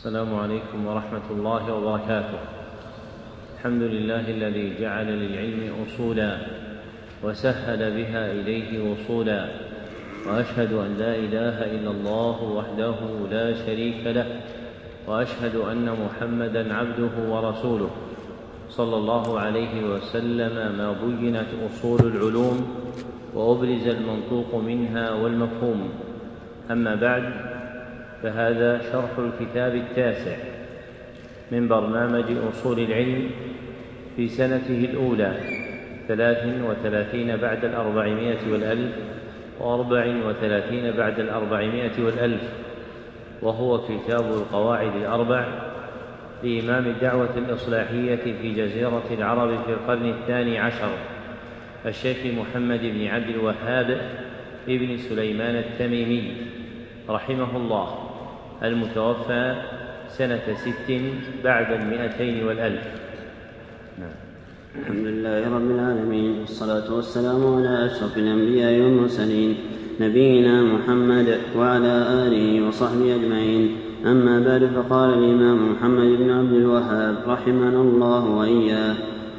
السلام عليكم ورحمة الله وبركاته. الحمد لله الذي جعل للعلم أصولا وسهل بها إليه وصولا وأشهد أن لا إله إلا الله وحده لا شريك له وأشهد أن محمدا عبده ورسوله صلى الله عليه وسلم ما بينت أصول العلوم وأبرز المنطوق منها والمفهوم أما بعد فهذا شرح الكتاب التاسع من برنامج أصول العلم في سنته الأولى ثلاث وثلاثين بعد الأربعمائة والألف وأربع وثلاثين بعد الأربعمائة والألف وهو كتاب القواعد الأربع لإمام الدعوة الإصلاحية في جزيرة العرب في القرن الثاني عشر الشيخ محمد بن عبد الوهاب ابن سليمان التميمي رحمه الله. المتوفى سنة ست بعد المئتين والألف. نعم. الحمد لله رب العالمين والصلاة والسلام على أشرف الأنبياء والمرسلين نبينا محمد وعلى آله وصحبه أجمعين. أما بعد فقال الإمام محمد بن عبد الوهاب رحمنا الله وإياه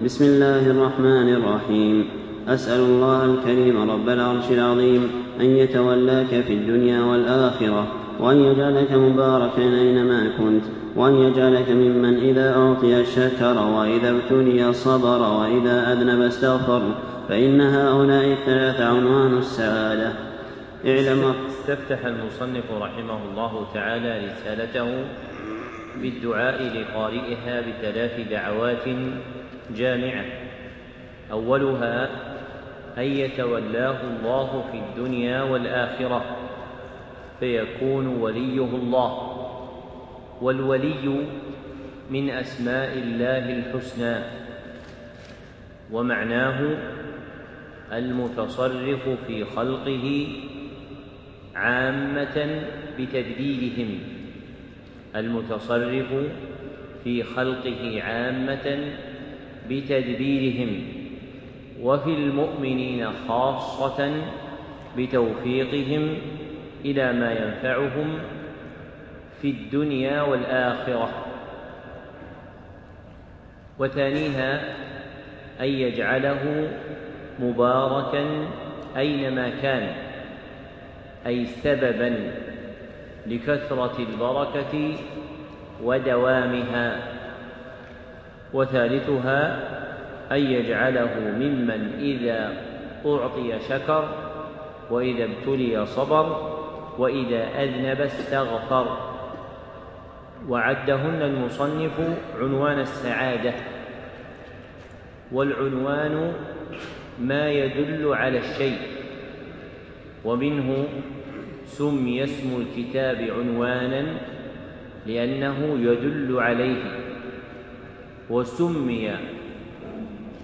بسم الله الرحمن الرحيم. أسأل الله الكريم رب العرش العظيم أن يتولاك في الدنيا والآخرة وأن يجعلك مباركا أينما كنت وأن يجعلك ممن إذا أعطي شكر وإذا ابتلي صبر وإذا أذنب استغفر فإن هؤلاء الثلاث عنوان السعادة. اعلم. استفتح المصنف رحمه الله تعالى رسالته بالدعاء لقارئها بثلاث دعوات جامعة. أولها أن يتولاه الله في الدنيا والآخرة. فيكون وليه الله والولي من أسماء الله الحسنى ومعناه المتصرف في خلقه عامة بتدبيرهم المتصرف في خلقه عامة بتدبيرهم وفي المؤمنين خاصة بتوفيقهم إلى ما ينفعهم في الدنيا والآخرة. وثانيها أن يجعله مباركا أينما كان أي سببا لكثرة البركة ودوامها. وثالثها أن يجعله ممن إذا أعطي شكر وإذا ابتلي صبر وإذا أذنب استغفر. وعدهن المصنف عنوان السعادة. والعنوان ما يدل على الشيء. ومنه سمي اسم الكتاب عنوانا لأنه يدل عليه. وسمي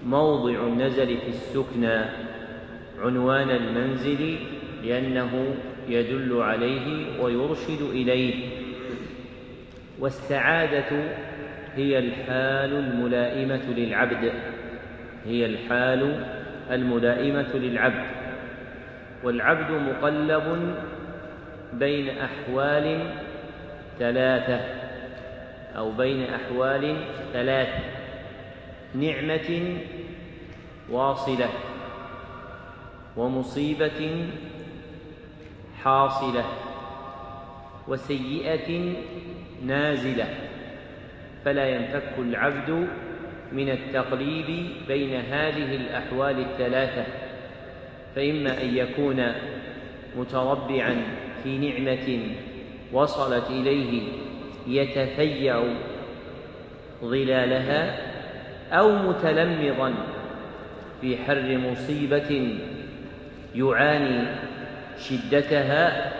موضع النزل في السكنى عنوان المنزل لأنه يدل عليه ويرشد إليه. والسعادة هي الحال الملائمة للعبد. هي الحال الملائمة للعبد. والعبد مقلب بين أحوال ثلاثة أو بين أحوال ثلاث. نعمة واصلة ومصيبة حاصلة وسيئة نازلة فلا ينفك العبد من التقليب بين هذه الأحوال الثلاثة فإما أن يكون متربعا في نعمة وصلت إليه يتفيا ظلالها أو متلمضا في حر مصيبة يعاني شدتها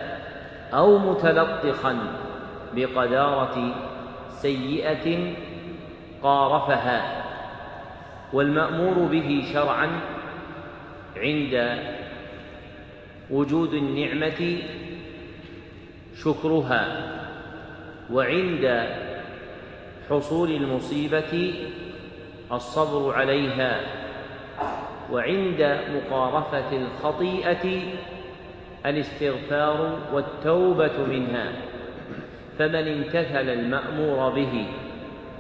أو متلطخا بقدارة سيئة قارفها والمأمور به شرعا عند وجود النعمة شكرها وعند حصول المصيبة الصبر عليها وعند مقارفة الخطيئة الاستغفار والتوبة منها فمن امتثل المأمور به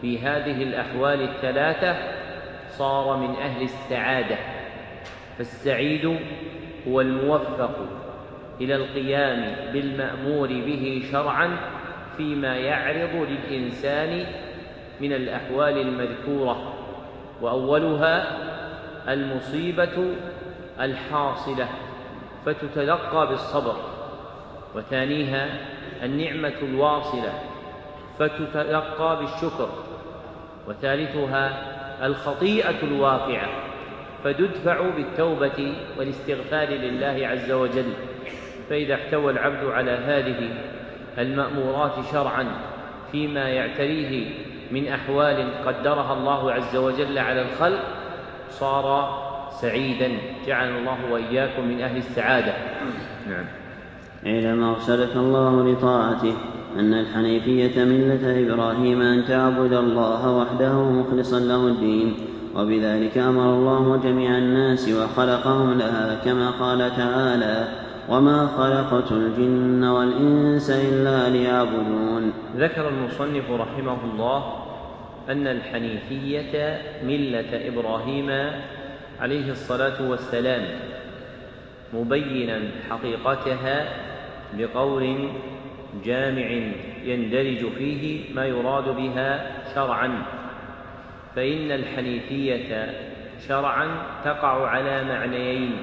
في هذه الأحوال الثلاثة صار من أهل السعادة فالسعيد هو الموفق إلى القيام بالمأمور به شرعا فيما يعرض للإنسان من الأحوال المذكورة وأولها المصيبة الحاصلة. فتتلقى بالصبر وثانيها النعمة الواصلة فتتلقى بالشكر وثالثها الخطيئة الواقعة فتدفع بالتوبة والاستغفار لله عز وجل. فإذا احتوى العبد على هذه المأمورات شرعا فيما يعتريه من أحوال قدرها الله عز وجل على الخلق صار سعيدا جعلنا الله وإياكم من أهل السعادة. نعم. اعلم ارشدك الله لطاعته أن الحنيفية ملة إبراهيم أن تعبد الله وحده مخلصا له الدين وبذلك أمر الله جميع الناس وخلقهم لها كما قال تعالى وما خلقت الجن والإنس إلا ليعبدون ذكر المصنف رحمه الله أن الحنيفية ملة إبراهيم عليه الصلاة والسلام مبينا حقيقتها بقول جامع يندرج فيه ما يراد بها شرعا فإن الحنيفية شرعا تقع على معنيين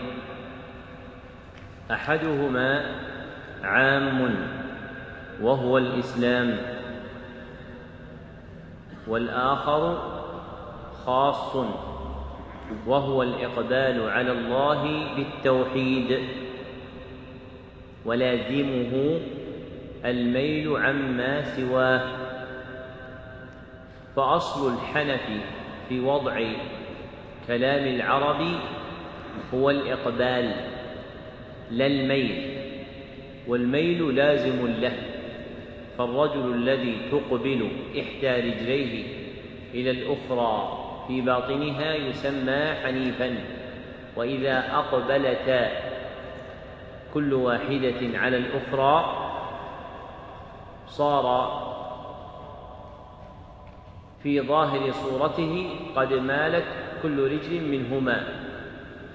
أحدهما عام وهو الإسلام والآخر خاص. وهو الإقبال على الله بالتوحيد. ولازمه الميل عما سواه. فأصل الحنف في وضع كلام العرب هو الإقبال لا الميل. والميل لازم له. فالرجل الذي تقبل إحدى رجليه إلى الأخرى في باطنها يسمى حنيفا وإذا أقبلتا كل واحدة على الأخرى صار في ظاهر صورته قد مالت كل رجل منهما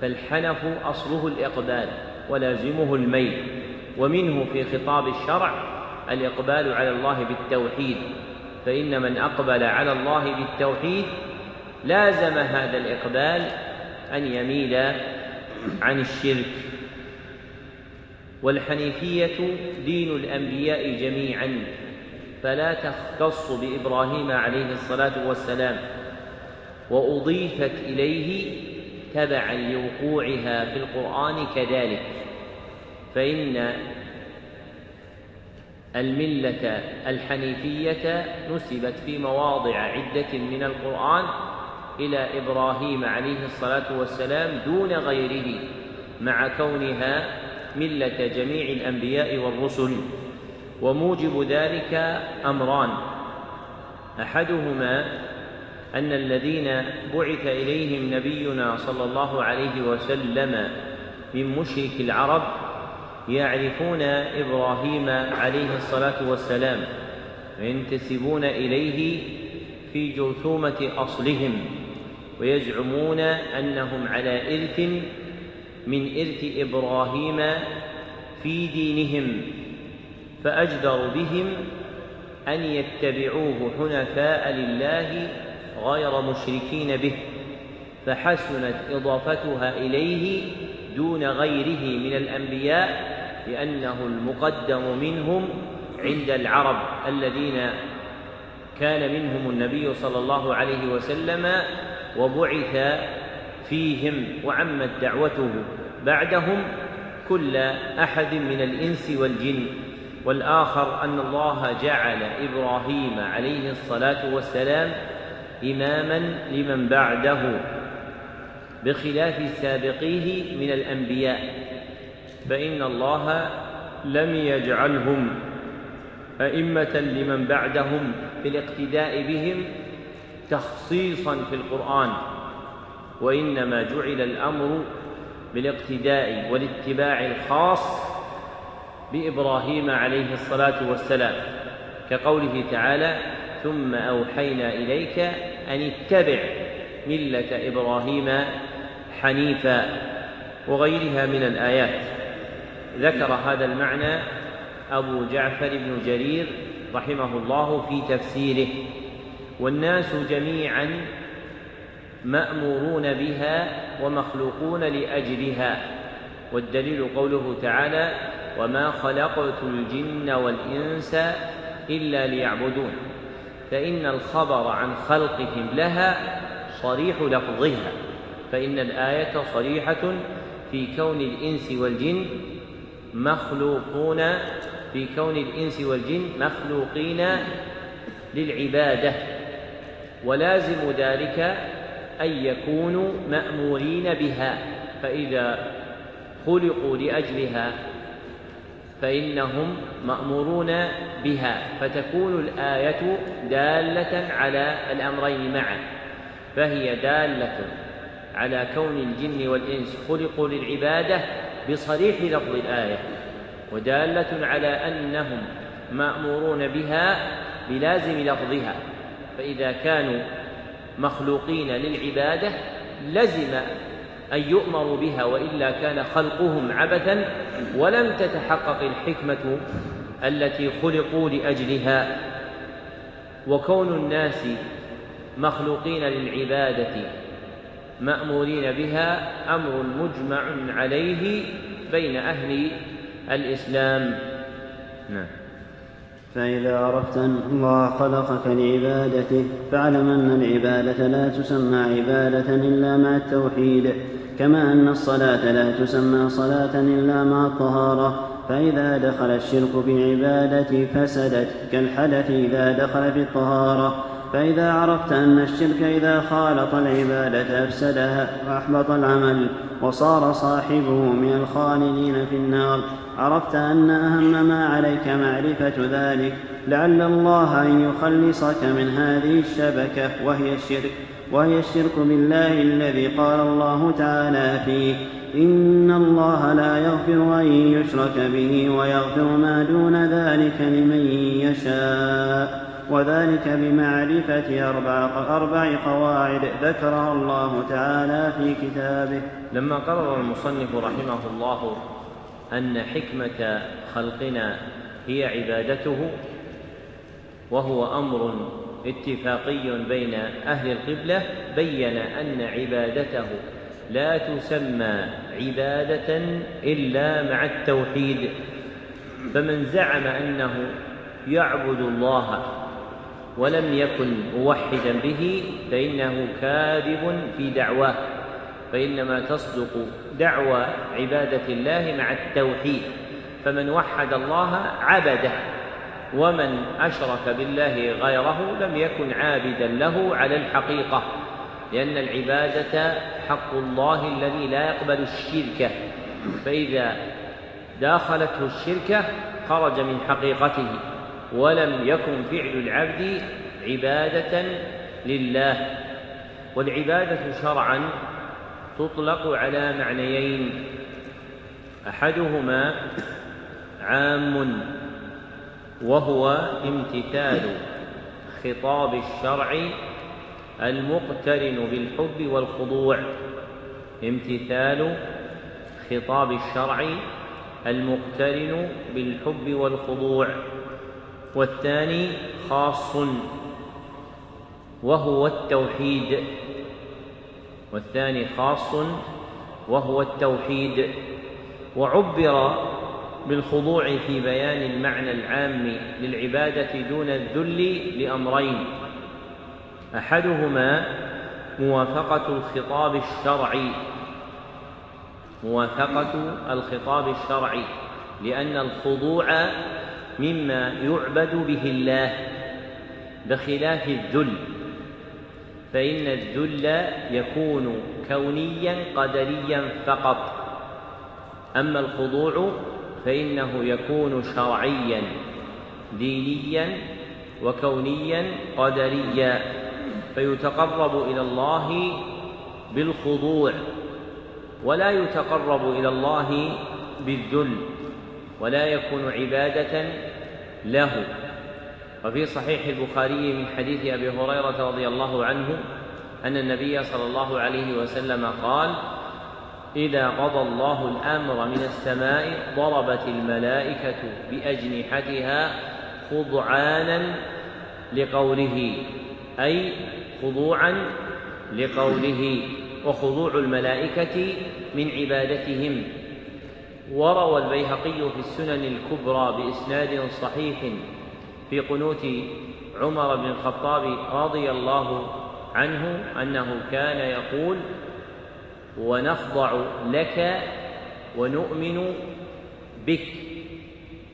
فالحنف أصله الإقبال ولازمه الميل ومنه في خطاب الشرع الإقبال على الله بالتوحيد فإن من أقبل على الله بالتوحيد لازم هذا الإقبال أن يميل عن الشرك. والحنيفية دين الأنبياء جميعا فلا تختص بإبراهيم عليه الصلاة والسلام وأضيفت إليه تبعا لوقوعها في القرآن كذلك. فإن الملة الحنيفية نسبت في مواضع عدة من القرآن إلى إبراهيم عليه الصلاة والسلام دون غيره مع كونها ملة جميع الأنبياء والرسل وموجب ذلك أمران. أحدهما أن الذين بعث إليهم نبينا صلى الله عليه وسلم من مشرك العرب يعرفون إبراهيم عليه الصلاة والسلام وينتسبون إليه في جرثومة أصلهم. ويزعمون أنهم على إرث من إرث إبراهيم في دينهم فاجدر بهم أن يتبعوه حنفاء لله غير مشركين به فحسنت إضافتها إليه دون غيره من الأنبياء لأنه المقدم منهم عند العرب الذين كان منهم النبي صلى الله عليه وسلم وبعث فيهم وعمت دعوته بعدهم كل أحد من الإنس والجن. والآخر أن الله جعل إبراهيم عليه الصلاة والسلام إماما لمن بعده بخلاف سابقيه من الأنبياء. فإن الله لم يجعلهم أئمة لمن بعدهم في الاقتداء بهم تخصيصا في القرآن وإنما جعل الأمر بالاقتداء والاتباع الخاص بإبراهيم عليه الصلاة والسلام كقوله تعالى ثم أوحينا إليك أن اتبع ملة إبراهيم حنيفا وغيرها من الآيات. ذكر هذا المعنى أبو جعفر بن جرير رحمه الله في تفسيره. والناس جميعا مأمورون بها ومخلوقون لأجلها والدليل قوله تعالى وما خلقت الجن والإنس إلا ليعبدون فإن الخبر عن خلقهم لها صريح لفظها فإن الآية صريحة في كون الإنس والجن مخلوقون في كون الإنس والجن مخلوقين للعبادة. ولازم ذلك أن يكونوا مأمورين بها. فإذا خلقوا لأجلها فإنهم مأمورون بها. فتكون الآية دالة على الأمرين معا. فهي دالة على كون الجن والإنس خلقوا للعبادة بصريح لفظ الآية ودالة على أنهم مأمورون بها بلازم لفظها. فإذا كانوا مخلوقين للعبادة لزم أن يؤمروا بها وإلا كان خلقهم عبثا ولم تتحقق الحكمة التي خلقوا لأجلها. وكون الناس مخلوقين للعبادة مأمورين بها أمر مجمع عليه بين أهل الإسلام. نعم. فإذا عرفت أن الله خلقك لعبادته فاعلم أن العبادة لا تسمى عبادة إلا مع التوحيد كما أن الصلاة لا تسمى صلاة إلا مع الطهارة. فإذا دخل الشرك في العبادة فسدت كالحدث إذا دخل في الطهارة. فإذا عرفت أن الشرك إذا خالط العبادة أفسدها وأحبط العمل وصار صاحبه من الخالدين في النار عرفت أن أهم ما عليك معرفة ذلك لعل الله أن يخلصك من هذه الشبكة وهي الشرك وهي الشرك بالله الذي قال الله تعالى فيه إن الله لا يغفر أن يشرك به ويغفر ما دون ذلك لمن يشاء. وذلك بمعرفة أربع, أربع قواعد ذكرها الله تعالى في كتابه. لما قرر المصنف رحمه الله أن حكمة خلقنا هي عبادته وهو أمر اتفاقي بين أهل القبلة بين أن عبادته لا تسمى عبادة إلا مع التوحيد. فمن زعم أنه يعبد الله ولم يكن موحدا به فإنه كاذب في دعواه. فإنما تصدق دعوى عبادة الله مع التوحيد. فمن وحد الله عبده ومن أشرك بالله غيره لم يكن عابدا له على الحقيقة. لأن العبادة حق الله الذي لا يقبل الشرك. فإذا داخلته الشركة خرج من حقيقته. ولم يكن فعل العبد عبادة لله. والعبادة شرعا تطلق على معنيين. أحدهما عام وهو امتثال خطاب الشرع المقترن بالحب والخضوع. امتثال خطاب الشرع المقترن بالحب والخضوع. والثاني خاص وهو التوحيد. والثاني خاص وهو التوحيد. وعبر بالخضوع في بيان المعنى العام للعبادة دون الذل لأمرين. أحدهما موافقة الخطاب الشرعي. موافقة الخطاب الشرعي لأن الخضوع مما يعبد به الله بخلاف الذل. فإن الذل يكون كونيا قدريا فقط. أما الخضوع فإنه يكون شرعيا دينيا وكونيا قدريا. فيتقرب إلى الله بالخضوع ولا يتقرب إلى الله بالذل. ولا يكون عبادة له. وفي صحيح البخاري من حديث أبي هريرة رضي الله عنه أن النبي صلى الله عليه وسلم قال إذا قضى الله الأمر من السماء ضربت الملائكة بأجنحتها خضعانا لقوله أي خضوعا لقوله وخضوع الملائكة من عبادتهم وروى البيهقي في السنن الكبرى بإسناد صحيح في قنوت عمر بن الخطاب رضي الله عنه أنه كان يقول ونخضع لك ونؤمن بك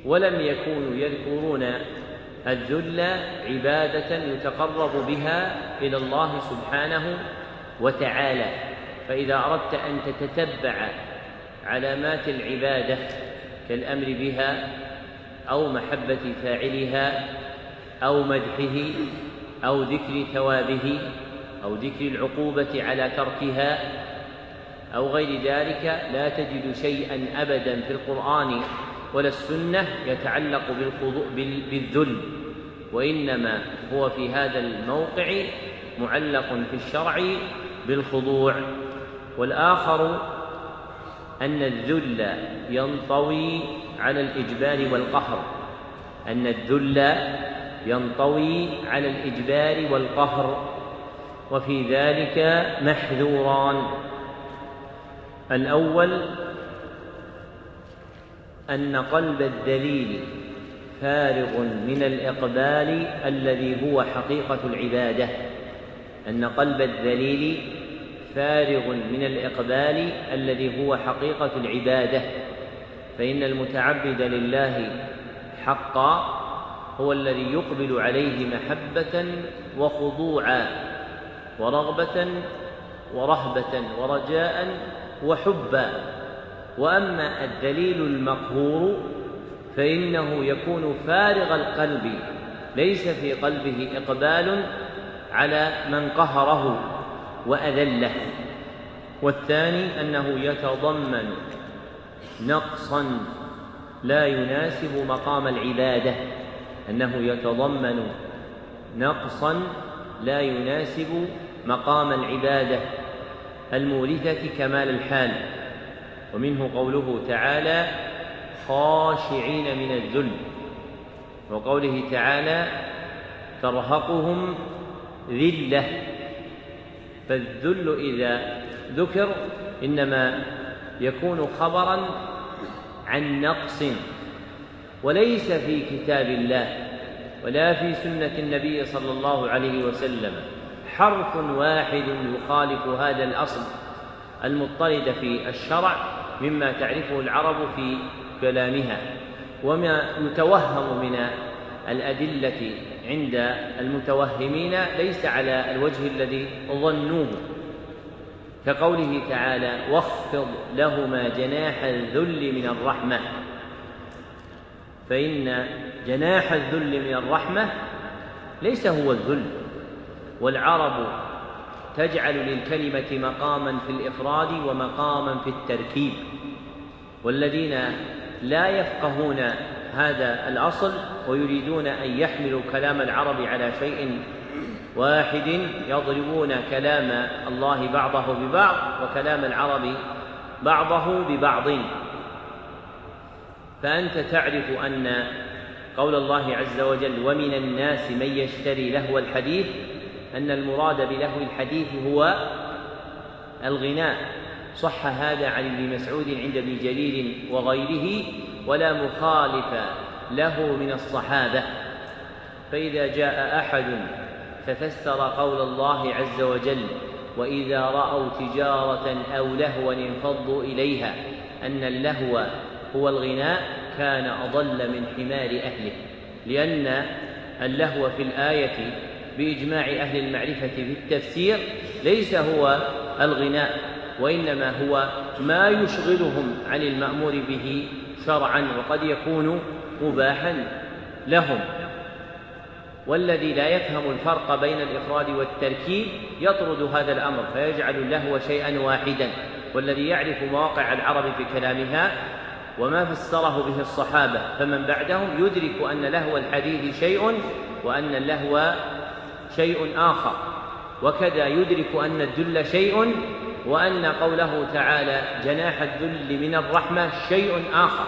ولم يكونوا يذكرون الذل عبادة يتقرب بها إلى الله سبحانه وتعالى فإذا أردت أن تتتبع علامات العبادة كالأمر بها أو محبة فاعلها أو مدحه أو ذكر ثوابه أو ذكر العقوبة على تركها أو غير ذلك لا تجد شيئا ابدا في القرآن ولا السنة يتعلق بالذل وإنما هو في هذا الموقع معلق في الشرع بالخضوع. والآخر أن الذل ينطوي على الإجبار والقهر. أن الذل ينطوي على الإجبار والقهر. وفي ذلك محذوران. الأول أن قلب الدليل فارغ من الإقبال الذي هو حقيقة العبادة. أن قلب الدليل فارغ من الإقبال الذي هو حقيقة العبادة فإن المتعبد لله حقا هو الذي يقبل عليه محبة وخضوعا ورغبة ورهبة ورجاء وحبا. وأما الدليل المقهور فإنه يكون فارغ القلب ليس في قلبه إقبال على من قهره. واذله والثاني أنه يتضمن نقصا لا يناسب مقام العبادة أنه يتضمن نقصا لا يناسب مقام العبادة المورثة كمال الحال. ومنه قوله تعالى خاشعين من الذل وقوله تعالى ترهقهم ذلة. فالذل إذا ذكر إنما يكون خبرا عن نقص. وليس في كتاب الله ولا في سنة النبي صلى الله عليه وسلم حرف واحد يخالف هذا الأصل المضطرد في الشرع مما تعرفه العرب في كلامها. وما يتوهم من الأدلة عند المتوهمين ليس على الوجه الذي ظنوه. كقوله تعالى واخفض لهما جناح الذل من الرحمة فإن جناح الذل من الرحمة ليس هو الذل والعرب تجعل للكلمة مقاما في الإفراد ومقاما في التركيب. والذين لا يفقهون هذا الأصل ويريدون أن يحملوا كلام العرب على شيء واحد يضربون كلام الله بعضه ببعض وكلام العرب بعضه ببعض. فأنت تعرف أن قول الله عز وجل ومن الناس من يشتري لهو الحديث أن المراد بلهو الحديث هو الغناء. صح هذا عن ابن مسعود عند ابن جرير وغيره ولا مخالف له من الصحابة. فإذا جاء أحد ففسر قول الله عز وجل وإذا رأوا تجارة أو لهوا انفضوا إليها أن اللهو هو الغناء كان أضل من حمار أهله. لأن اللهو في الآية بإجماع أهل المعرفة في التفسير ليس هو الغناء. وإنما هو ما يشغلهم عن المأمور به شرعا وقد يكون مباحا لهم. والذي لا يفهم الفرق بين الإفراد والتركيب يطرد هذا الأمر فيجعل اللهو شيئا واحدا. والذي يعرف مواقع العرب في كلامها وما فسره به الصحابة فمن بعدهم يدرك أن لهو الحديث شيء وأن اللهو شيء آخر. وكذا يدرك أن الذل شيء وأن قوله تعالى جناح الذل من الرحمة شيء آخر.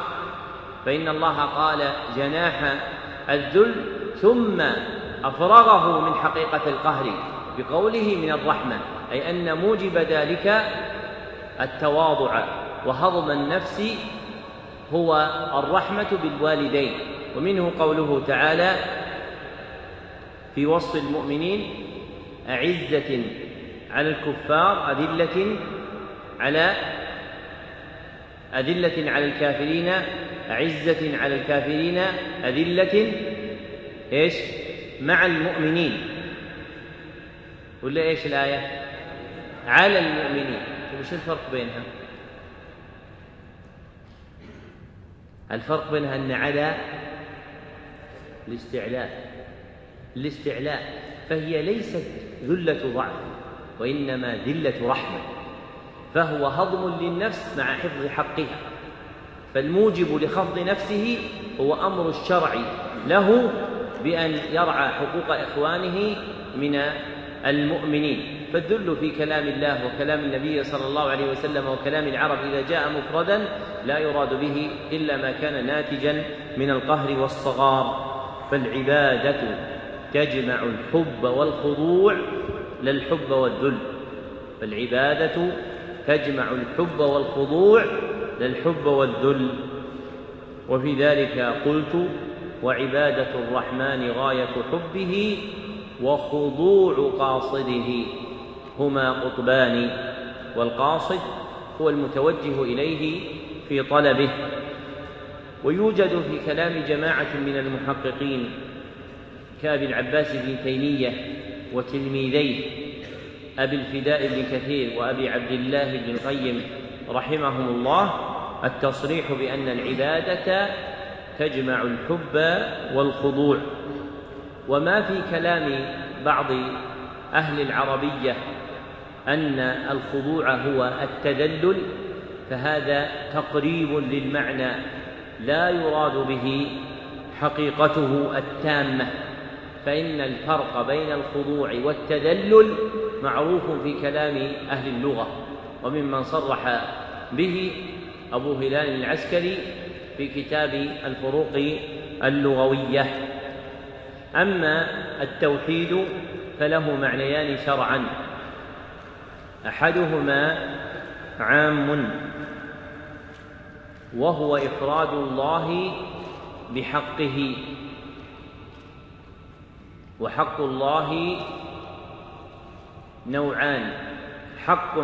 فإن الله قال جناح الذل ثم أفرغه من حقيقة القهر بقوله من الرحمة أي أن موجب ذلك التواضع وهضم النفس هو الرحمة بالوالدين. ومنه قوله تعالى في وصف المؤمنين أعزة على الكفار أذلة على أذلة على الكافرين أعزة على الكافرين أذلة إيش؟ مع المؤمنين. ولا إيش الآية؟ على المؤمنين. وش الفرق بينها الفرق بينها أن على الاستعلاء. الاستعلاء فهي ليست ذلة ضعف. وإنما ذلة رحمة فهو هضم للنفس مع حفظ حقها فالموجب لخفض نفسه هو أمر الشرع له بأن يرعى حقوق إخوانه من المؤمنين. فالذل في كلام الله وكلام النبي صلى الله عليه وسلم وكلام العرب إذا جاء مفردا لا يراد به إلا ما كان ناتجا من القهر والصغار. فالعبادة تجمع الحب والخضوع لا الحب والذل فالعبادة تجمع الحب والخضوع لا الحب والذل. وفي ذلك قلت وعبادة الرحمن غاية حبه وخضوع قاصده هما قطبان والقاصد هو المتوجه إليه في طلبه. ويوجد في كلام جماعة من المحققين كابي العباس بن تيمية وتلميذيه أبي الفداء بن كثير وأبي عبد الله بن القيم رحمهم الله التصريح بأن العبادة تجمع الحب والخضوع. وما في كلام بعض أهل العربية أن الخضوع هو التذلل فهذا تقريب للمعنى لا يراد به حقيقته التامة. فإن الفرق بين الخضوع والتذلل معروف في كلام أهل اللغة وممن صرح به أبو هلال العسكري في كتاب الفروق اللغوية. أما التوحيد فله معنيان شرعا. أحدهما عام وهو إفراد الله بحقه. وحق الله نوعان. حق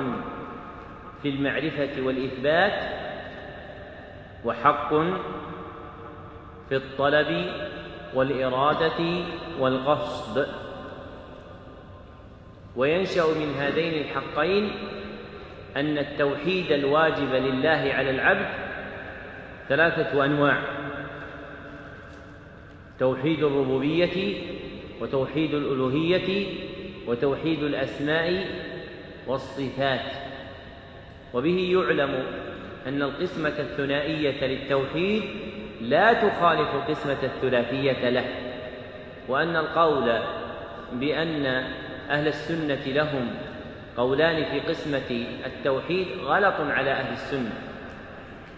في المعرفة والإثبات وحق في الطلب والإرادة والقصد. وينشأ من هذين الحقين أن التوحيد الواجب لله على العبد ثلاثة أنواع توحيد الربوبية وتوحيد الألوهية وتوحيد الأسماء والصفات. وبه يعلم أن القسمة الثنائية للتوحيد لا تخالف القسمه الثلاثية له وأن القول بأن أهل السنة لهم قولان في قسمة التوحيد غلط على أهل السنة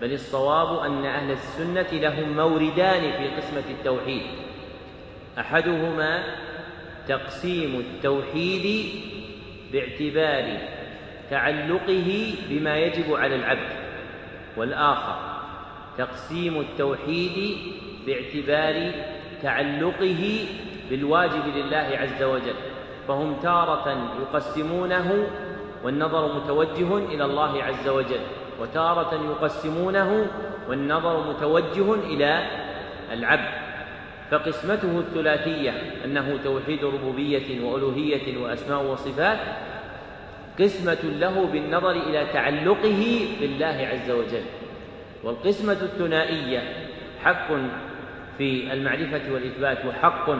بل الصواب أن أهل السنة لهم موردان في قسمة التوحيد. أحدهما تقسيم التوحيد باعتبار تعلقه بما يجب على العبد والآخر تقسيم التوحيد باعتبار تعلقه بالواجب لله عز وجل فهم تارة يقسمونه والنظر متوجه إلى الله عز وجل وتارة يقسمونه والنظر متوجه إلى العبد. فقسمته الثلاثية أنه توحيد ربوبية وألوهية وأسماء وصفات قسمة له بالنظر إلى تعلقه بالله عز وجل. والقسمة الثنائية حق في المعرفة والإثبات وحق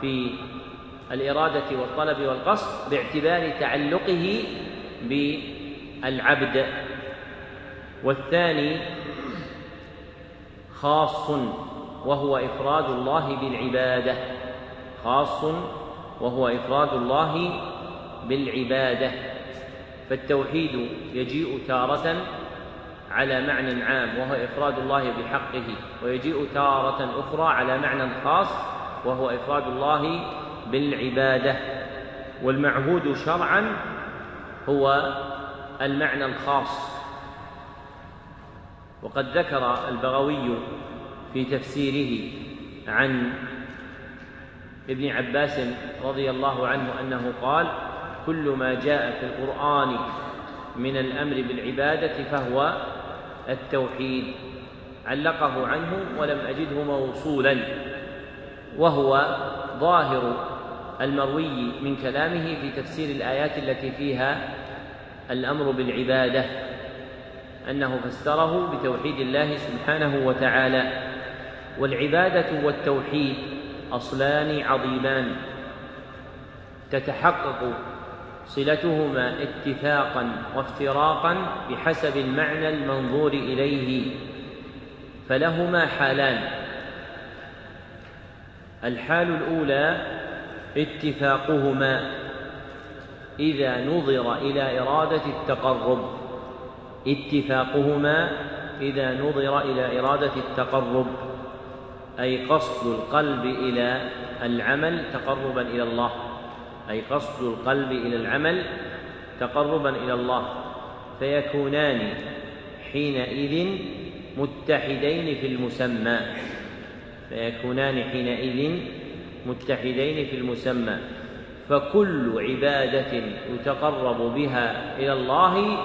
في الإرادة والطلب والقصد باعتبار تعلقه بالعبد. والثاني خاص وهو إفراد الله بالعبادة خاص وهو إفراد الله بالعبادة. فالتوحيد يجيء تارة على معنى عام وهو إفراد الله بحقه ويجيء تارة أخرى على معنى خاص وهو إفراد الله بالعبادة. والمعهود شرعا هو المعنى الخاص. وقد ذكر البغوي في تفسيره عن ابن عباس رضي الله عنه أنه قال كل ما جاء في القرآن من الأمر بالعبادة فهو التوحيد. علقه عنه ولم أجده موصولا. وهو ظاهر المروي من كلامه في تفسير الآيات التي فيها الأمر بالعبادة. أنه فسره بتوحيد الله سبحانه وتعالى. والعبادة والتوحيد أصلان عظيمان. تتحقق صلتهما اتفاقا وافتراقا بحسب المعنى المنظور إليه. فلهما حالان. الحال الأولى اتفاقهما إذا نظر إلى إرادة التقرب. اتفاقهما إذا نظر إلى إرادة التقرب. أي قصد القلب إلى العمل تقربا إلى الله. أي قصد القلب إلى العمل تقربا إلى الله. فيكونان حينئذ متحدين في المسمى. فيكونان حينئذ متحدين في المسمى. فكل عبادة يتقرب بها إلى الله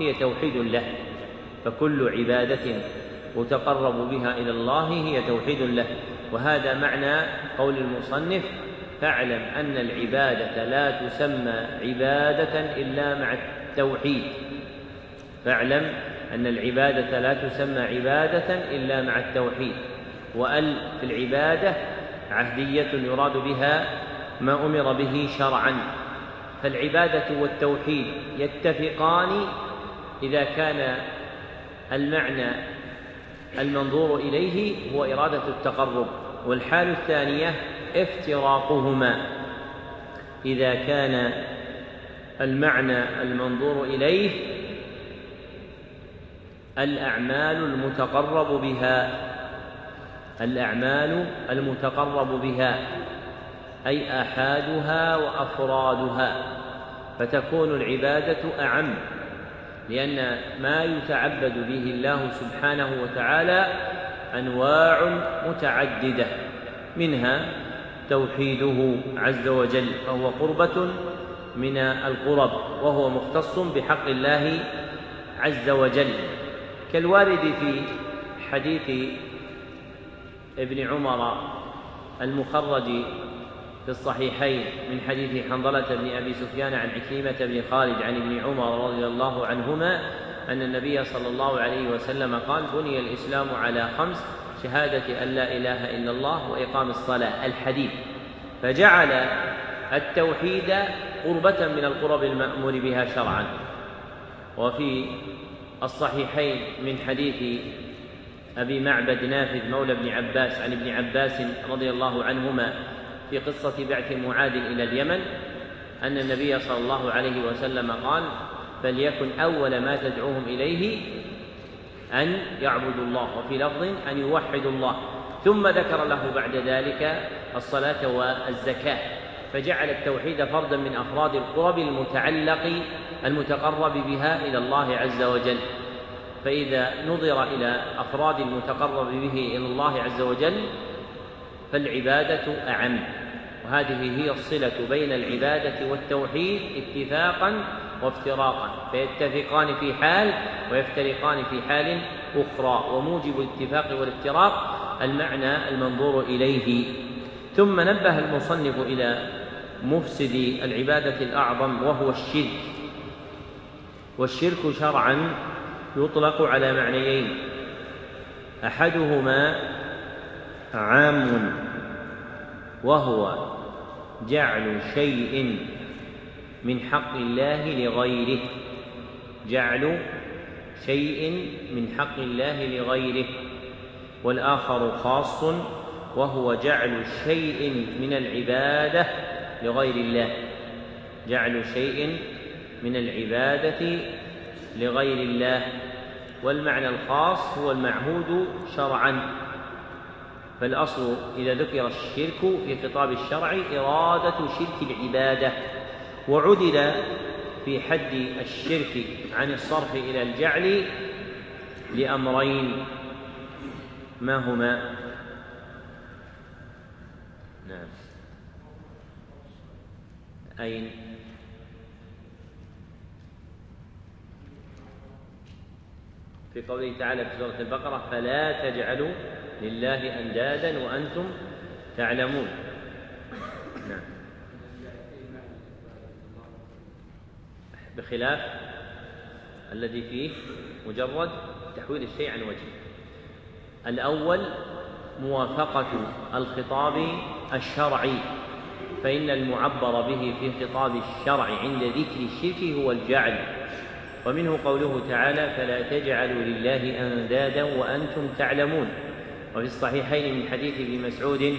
هي توحيد له. فكل عبادة يتقرب بها إلى الله هي توحيد له. وهذا معنى قول المصنف فاعلم أن العبادة لا تسمى عبادة إلا مع التوحيد. فاعلم أن العبادة لا تسمى عبادة إلا مع التوحيد. وأل في العبادة عهدية يراد بها ما أمر به شرعا. فالعبادة والتوحيد يتفقان إذا كان المعنى المنظور إليه هو إرادة التقرب والحال الثانية افتراقهما. إذا كان المعنى المنظور إليه الأعمال المتقرب بها الأعمال المتقرب بها أي آحادها وأفرادها فتكون العبادة أعم. لأن ما يتعبد به الله سبحانه وتعالى أنواع متعددة منها توحيده عز وجل فهو قربة من القرب وهو مختص بحق الله عز وجل. كالوارد في حديث ابن عمر المخرج في الصحيحين من حديث حنظلة بن أبي سفيان عن عكرمة بن خالد عن ابن عمر رضي الله عنهما أن النبي صلى الله عليه وسلم قال بني الإسلام على خمس شهادة أن لا إله إلا الله وإقام الصلاة. الحديث. فجعل التوحيد قربة من القرب المأمور بها شرعا. وفي الصحيحين من حديث أبي معبد نافذ مولى ابن عباس عن ابن عباس رضي الله عنهما في قصة بعث معاذ إلى اليمن أن النبي صلى الله عليه وسلم قال فليكن أول ما تدعوهم إليه أن يعبدوا الله وفي لفظ أن يوحدوا الله. ثم ذكر له بعد ذلك الصلاة والزكاة فجعل التوحيد فردا من أفراد القرب المتعلق المتقرب بها إلى الله عز وجل. فإذا نظر إلى أفراد المتقرب به إلى الله عز وجل فالعبادة أعم. وهذه هي الصلة بين العبادة والتوحيد اتفاقا وافتراقا. فيتفقان في حال ويفترقان في حال أخرى. وموجب الاتفاق والافتراق المعنى المنظور إليه. ثم نبه المصنف إلى مفسد العبادة الأعظم وهو الشرك. والشرك شرعا يطلق على معنيين. أحدهما عام. وهو جعل شيء من حق الله لغيره. جعل شيء من حق الله لغيره. والآخر خاص وهو جعل شيء من العبادة لغير الله. جعل شيء من العبادة لغير الله. والمعنى الخاص هو المعهود شرعا. فالأصل إذا ذكر الشرك في خطاب الشرع إرادة شرك العبادة وعدل في حد الشرك عن الصرف إلى الجعل لأمرين ما هما؟ نعم. أين؟ في قوله تعالى في سورة البقرة فلا تجعلوا لله أندادا وأنتم تعلمون. نعم. بخلاف الذي فيه مجرد تحويل الشيء عن وجهه الأول موافقة الخطاب الشرعي فإن المعبر به في خطاب الشرع عند ذكر الشرك هو الجعل. ومنه قوله تعالى فلا تجعلوا لله أندادا وأنتم تعلمون وفي الصحيحين من حديث ابن مسعود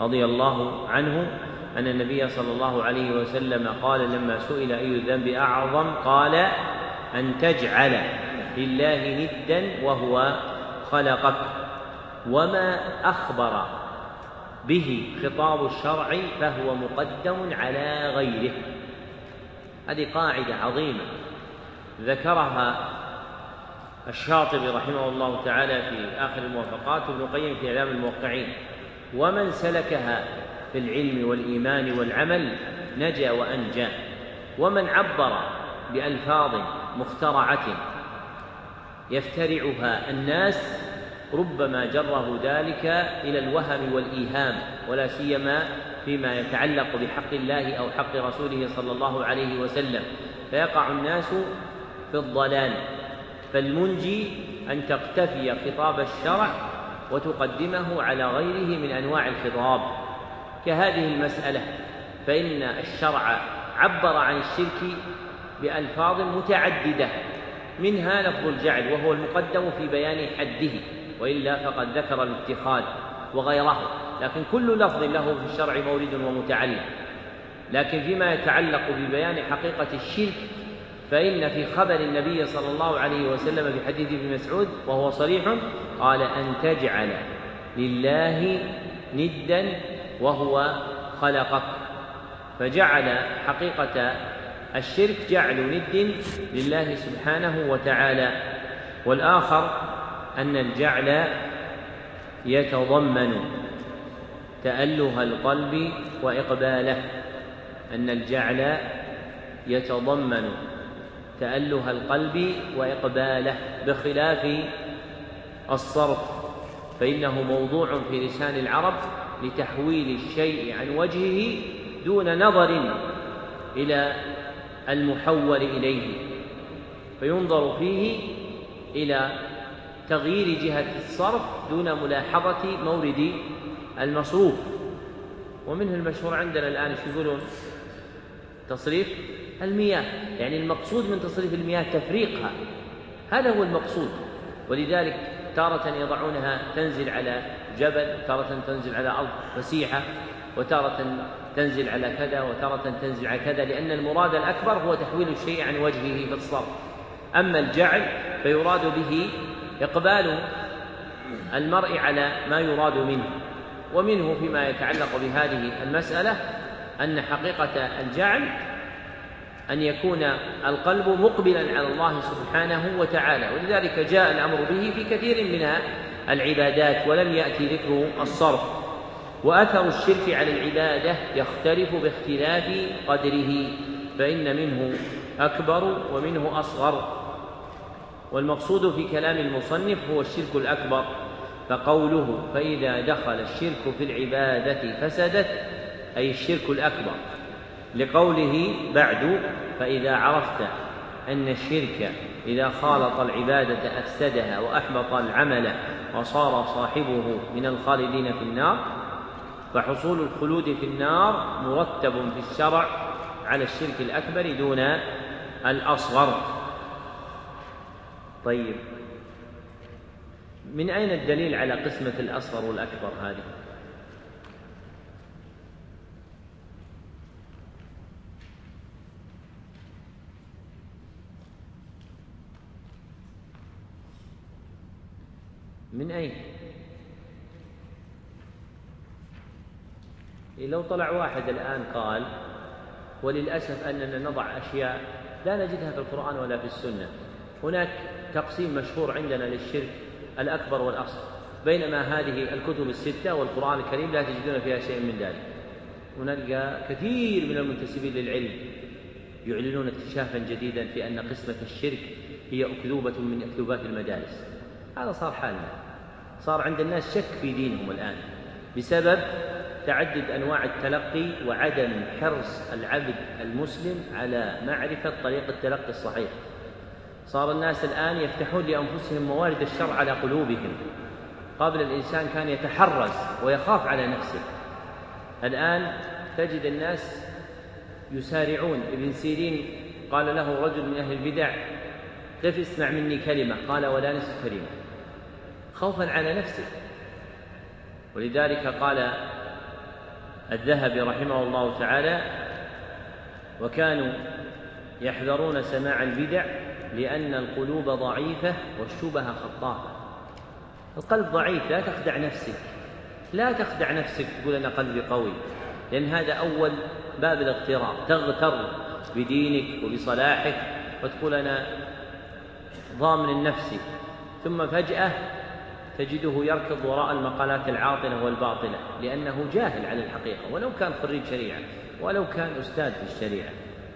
رضي الله عنه أن النبي صلى الله عليه وسلم قال لما سئل أي الذنب أعظم قال أن تجعل لله ندا وهو خلقك وما أخبر به خطاب الشرع فهو مقدم على غيره. هذه قاعدة عظيمة. ذكرها الشاطبي رحمه الله تعالى في آخر الموافقات وابن القيم في إعلام الموقعين ومن سلكها في العلم والإيمان والعمل نجا وأنجى ومن عبر بألفاظ مخترعة يفترعها الناس ربما جره ذلك إلى الوهم والإيهام ولا سيما فيما يتعلق بحق الله أو حق رسوله صلى الله عليه وسلم فيقع الناس في الضلال فالمنجي أن تقتفي خطاب الشرع وتقدمه على غيره من أنواع الخطاب. كهذه المسألة فإن الشرع عبر عن الشرك بألفاظ متعددة منها لفظ الجعل وهو المقدم في بيان حده وإلا فقد ذكر الاتخاذ وغيره لكن كل لفظ له في الشرع مورد ومتعلق. لكن فيما يتعلق ببيان حقيقة الشرك فإن في خبر النبي صلى الله عليه وسلم في حديث ابن مسعود وهو صريح قال أن تجعل لله ندا وهو خلقك. فجعل حقيقة الشرك جعل ند لله سبحانه وتعالى. والآخر أن الجعل يتضمن تأله القلب وإقباله. أن الجعل يتضمن تأله القلب وإقباله بخلاف الصرف فإنه موضوع في لسان العرب لتحويل الشيء عن وجهه دون نظر إلى المحول إليه فينظر فيه إلى تغيير جهة الصرف دون ملاحظة مورد المصروف ومنه المشهور عندنا الآن إيش يقولون؟ تصريف المياه يعني المقصود من تصريف المياه تفريقها. هذا هو المقصود. ولذلك تارة يضعونها تنزل على جبل تارة تنزل على أرض فسيحة وتارة تنزل على كذا وتارة تنزل على كذا لأن المراد الأكبر هو تحويل الشيء عن وجهه في الصرف. أما الجعل فيراد به إقبال المرء على ما يراد منه. ومنه فيما يتعلق بهذه المسألة أن حقيقة الجعل أن يكون القلب مقبلا على الله سبحانه وتعالى. ولذلك جاء الأمر به في كثير من العبادات ولم يأتي ذكر الصرف. وأثر الشرك على العبادة يختلف باختلاف قدره فإن منه أكبر ومنه أصغر. والمقصود في كلام المصنف هو الشرك الأكبر فقوله فإذا دخل الشرك في العبادة فسدت أي الشرك الأكبر. لقوله بعد فإذا عرفت أن الشرك إذا خالط العبادة أفسدها وأحبط العمل وصار صاحبه من الخالدين في النار فحصول الخلود في النار مرتب في الشرع على الشرك الأكبر دون الأصغر طيب من أين الدليل على قسمة الأصغر والأكبر هذه؟ من أين؟ لو طلع واحد الآن قال وللأسف أننا نضع أشياء لا نجدها في القرآن ولا في السنة. هناك تقسيم مشهور عندنا للشرك الأكبر والأصغر. بينما هذه الكتب الستة والقرآن الكريم لا تجدون فيها شيء من ذلك. ونلقى كثير من المنتسبين للعلم يعلنون اكتشافا جديدا في أن قسمة الشرك هي أكذوبة من أكذوبات المدارس. هذا صار حالنا. صار عند الناس شك في دينهم الآن بسبب تعدد أنواع التلقي وعدم حرص العبد المسلم على معرفة طريق التلقي الصحيح. صار الناس الآن يفتحون لأنفسهم موارد الشر على قلوبهم. قبل الإنسان كان يتحرز ويخاف على نفسه. الآن تجد الناس يسارعون. ابن سيرين قال له رجل من أهل البدع كيف اسمع مني كلمة. قال ولا نصف كلمة. خوفا على نفسه. ولذلك قال الذهبي رحمه الله تعالى وكانوا يحذرون سماع البدع لأن القلوب ضعيفة والشبه خطافة. القلب ضعيف لا تخدع نفسك لا تخدع نفسك تقول أنا قلبي قوي لأن هذا أول باب الاغترار. تغتر بدينك وبصلاحك وتقول أنا ضامن نفسي ثم فجأة تجده يركض وراء المقالات العاطلة والباطلة لأنه جاهل على الحقيقة ولو كان خريج شريعة ولو كان أستاذ في الشريعة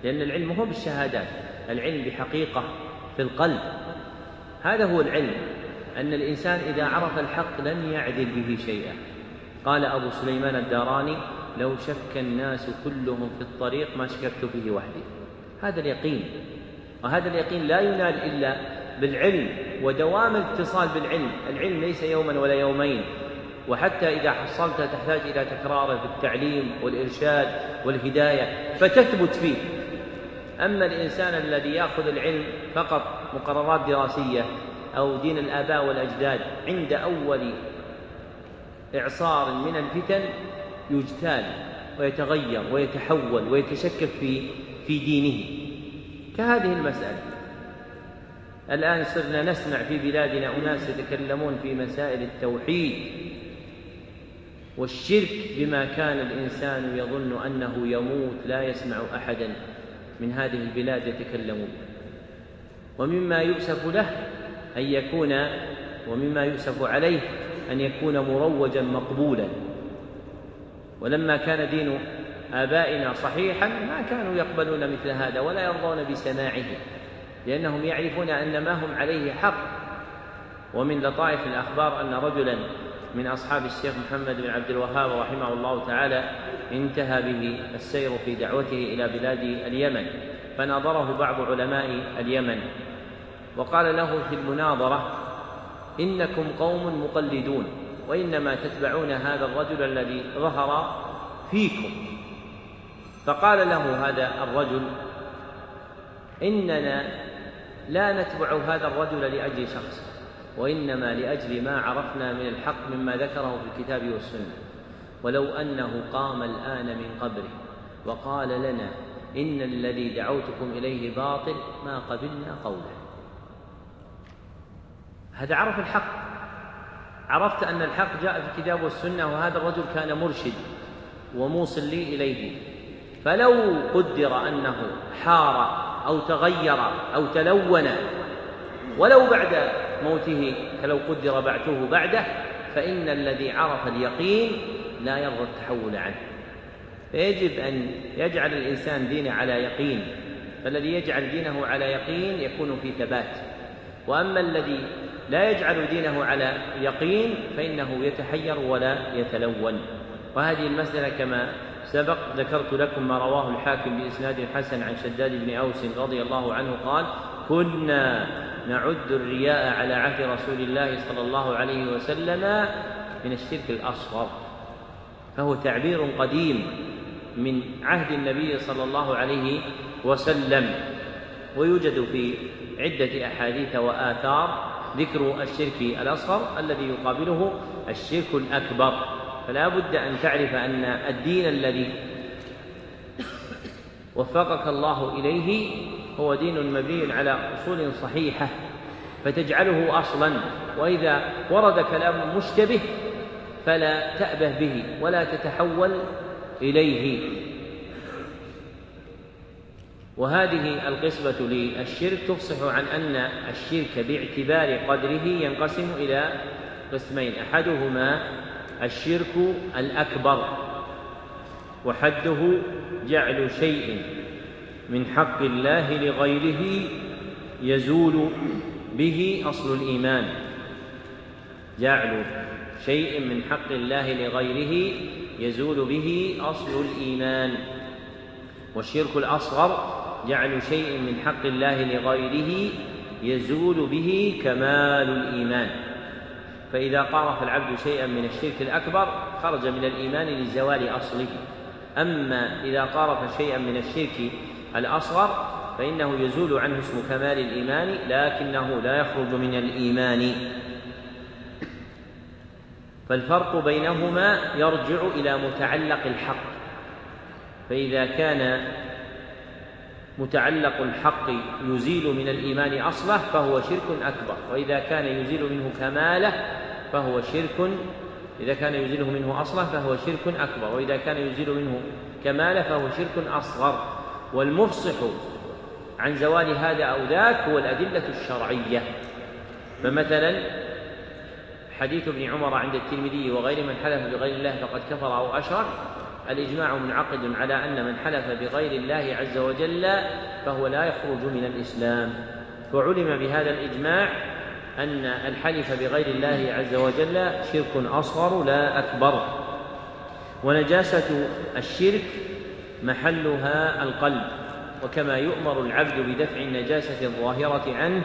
لأن العلم هو بالشهادات العلم بحقيقة في القلب. هذا هو العلم أن الإنسان إذا عرف الحق لن يعدل به شيئا. قال أبو سليمان الداراني لو شك الناس كلهم في الطريق ما شككت فيه وحدي. هذا اليقين وهذا اليقين لا ينال إلا بالعلم ودوام الاتصال بالعلم. العلم ليس يوما ولا يومين. وحتى إذا حصلت تحتاج إلى تكراره في التعليم والإرشاد والهداية فتثبت فيه. أما الإنسان الذي يأخذ العلم فقط مقررات دراسية أو دين الآباء والأجداد عند أول إعصار من الفتن يجتال ويتغير ويتحول ويتشكك في في دينه. كهذه المسألة. الآن صرنا نسمع في بلادنا أناس يتكلمون في مسائل التوحيد والشرك بما كان الإنسان يظن أنه يموت لا يسمع أحدا من هذه البلاد يتكلم به. ومما يؤسف له أن يكون ومما يؤسف عليه أن يكون مروجا مقبولا. ولما كان دين آبائنا صحيحا ما كانوا يقبلون مثل هذا ولا يرضون بسماعه. لأنهم يعرفون أن ما هم عليه حق. ومن لطائف الأخبار أن رجلا من أصحاب الشيخ محمد بن عبد الوهاب رحمه الله تعالى انتهى به السير في دعوته إلى بلاد اليمن فناظره بعض علماء اليمن. وقال له في المناظرة إنكم قوم مقلدون وإنما تتبعون هذا الرجل الذي ظهر فيكم. فقال له هذا الرجل إننا لا نتبع هذا الرجل لأجل شخص وإنما لأجل ما عرفنا من الحق مما ذكره في الكتاب والسنة. ولو أنه قام الآن من قبره وقال لنا إن الذي دعوتكم إليه باطل ما قبلنا قوله. هذا عرف الحق. عرفت أن الحق جاء في الكتاب والسنة وهذا الرجل كان مرشد وموصل لي إليه. فلو قدر أنه حار أو تغير أو تلون. ولو بعد موته كلو قدر بعثه بعده فإن الذي عرف اليقين لا يرضى التحول عنه. فيجب أن يجعل الإنسان دينه على يقين. فالذي يجعل دينه على يقين يكون في ثبات. وأما الذي لا يجعل دينه على يقين فإنه يتحير ولا يتلون. وهذه المسألة كما سبق ذكرت لكم ما رواه الحاكم بإسناد حسن عن شداد بن أوس رضي الله عنه قال كنا نعد الرياء على عهد رسول الله صلى الله عليه وسلم من الشرك الأصغر. فهو تعبير قديم من عهد النبي صلى الله عليه وسلم ويوجد في عدة أحاديث وآثار ذكر الشرك الأصغر الذي يقابله الشرك الأكبر. فلا بد أن تعرف أن الدين الذي وفقك الله إليه هو دين مبني على أصول صحيحة فتجعله أصلا وإذا ورد كلام مشتبه فلا تأبه به ولا تتحول إليه. وهذه القسمة للشرك تفصح عن أن الشرك باعتبار قدره ينقسم إلى قسمين أحدهما الشرك الأكبر وحده جعل شيء من حق الله لغيره يزول به أصل الإيمان. جعل شيء من حق الله لغيره يزول به أصل الإيمان. والشرك الأصغر جعل شيء من حق الله لغيره يزول به كمال الإيمان. فإذا قارف العبد شيئا من الشرك الأكبر خرج من الإيمان لزوال أصله. أما إذا قارف شيئا من الشرك الأصغر فإنه يزول عنه اسم كمال الإيمان لكنه لا يخرج من الإيمان. فالفرق بينهما يرجع إلى متعلق الحق. فإذا كان متعلق الحق يزيل من الإيمان أصله فهو شرك أكبر. وإذا كان يزيل منه كماله فهو شرك. إذا كان يزيله منه أصله فهو شرك أكبر. وإذا كان يزيل منه كماله فهو شرك أصغر. والمفصح عن زوال هذا أو ذاك هو الأدلة الشرعية. فمثلا حديث ابن عمر عند الترمذي وغيره من حلف بغير الله فقد كفر أو أشرك. الإجماع منعقد على أن من حلف بغير الله عز وجل فهو لا يخرج من الإسلام. فعلم بهذا الإجماع أن الحلف بغير الله عز وجل شرك أصغر لا أكبر. ونجاسة الشرك محلها القلب. وكما يؤمر العبد بدفع النجاسة الظاهرة عنه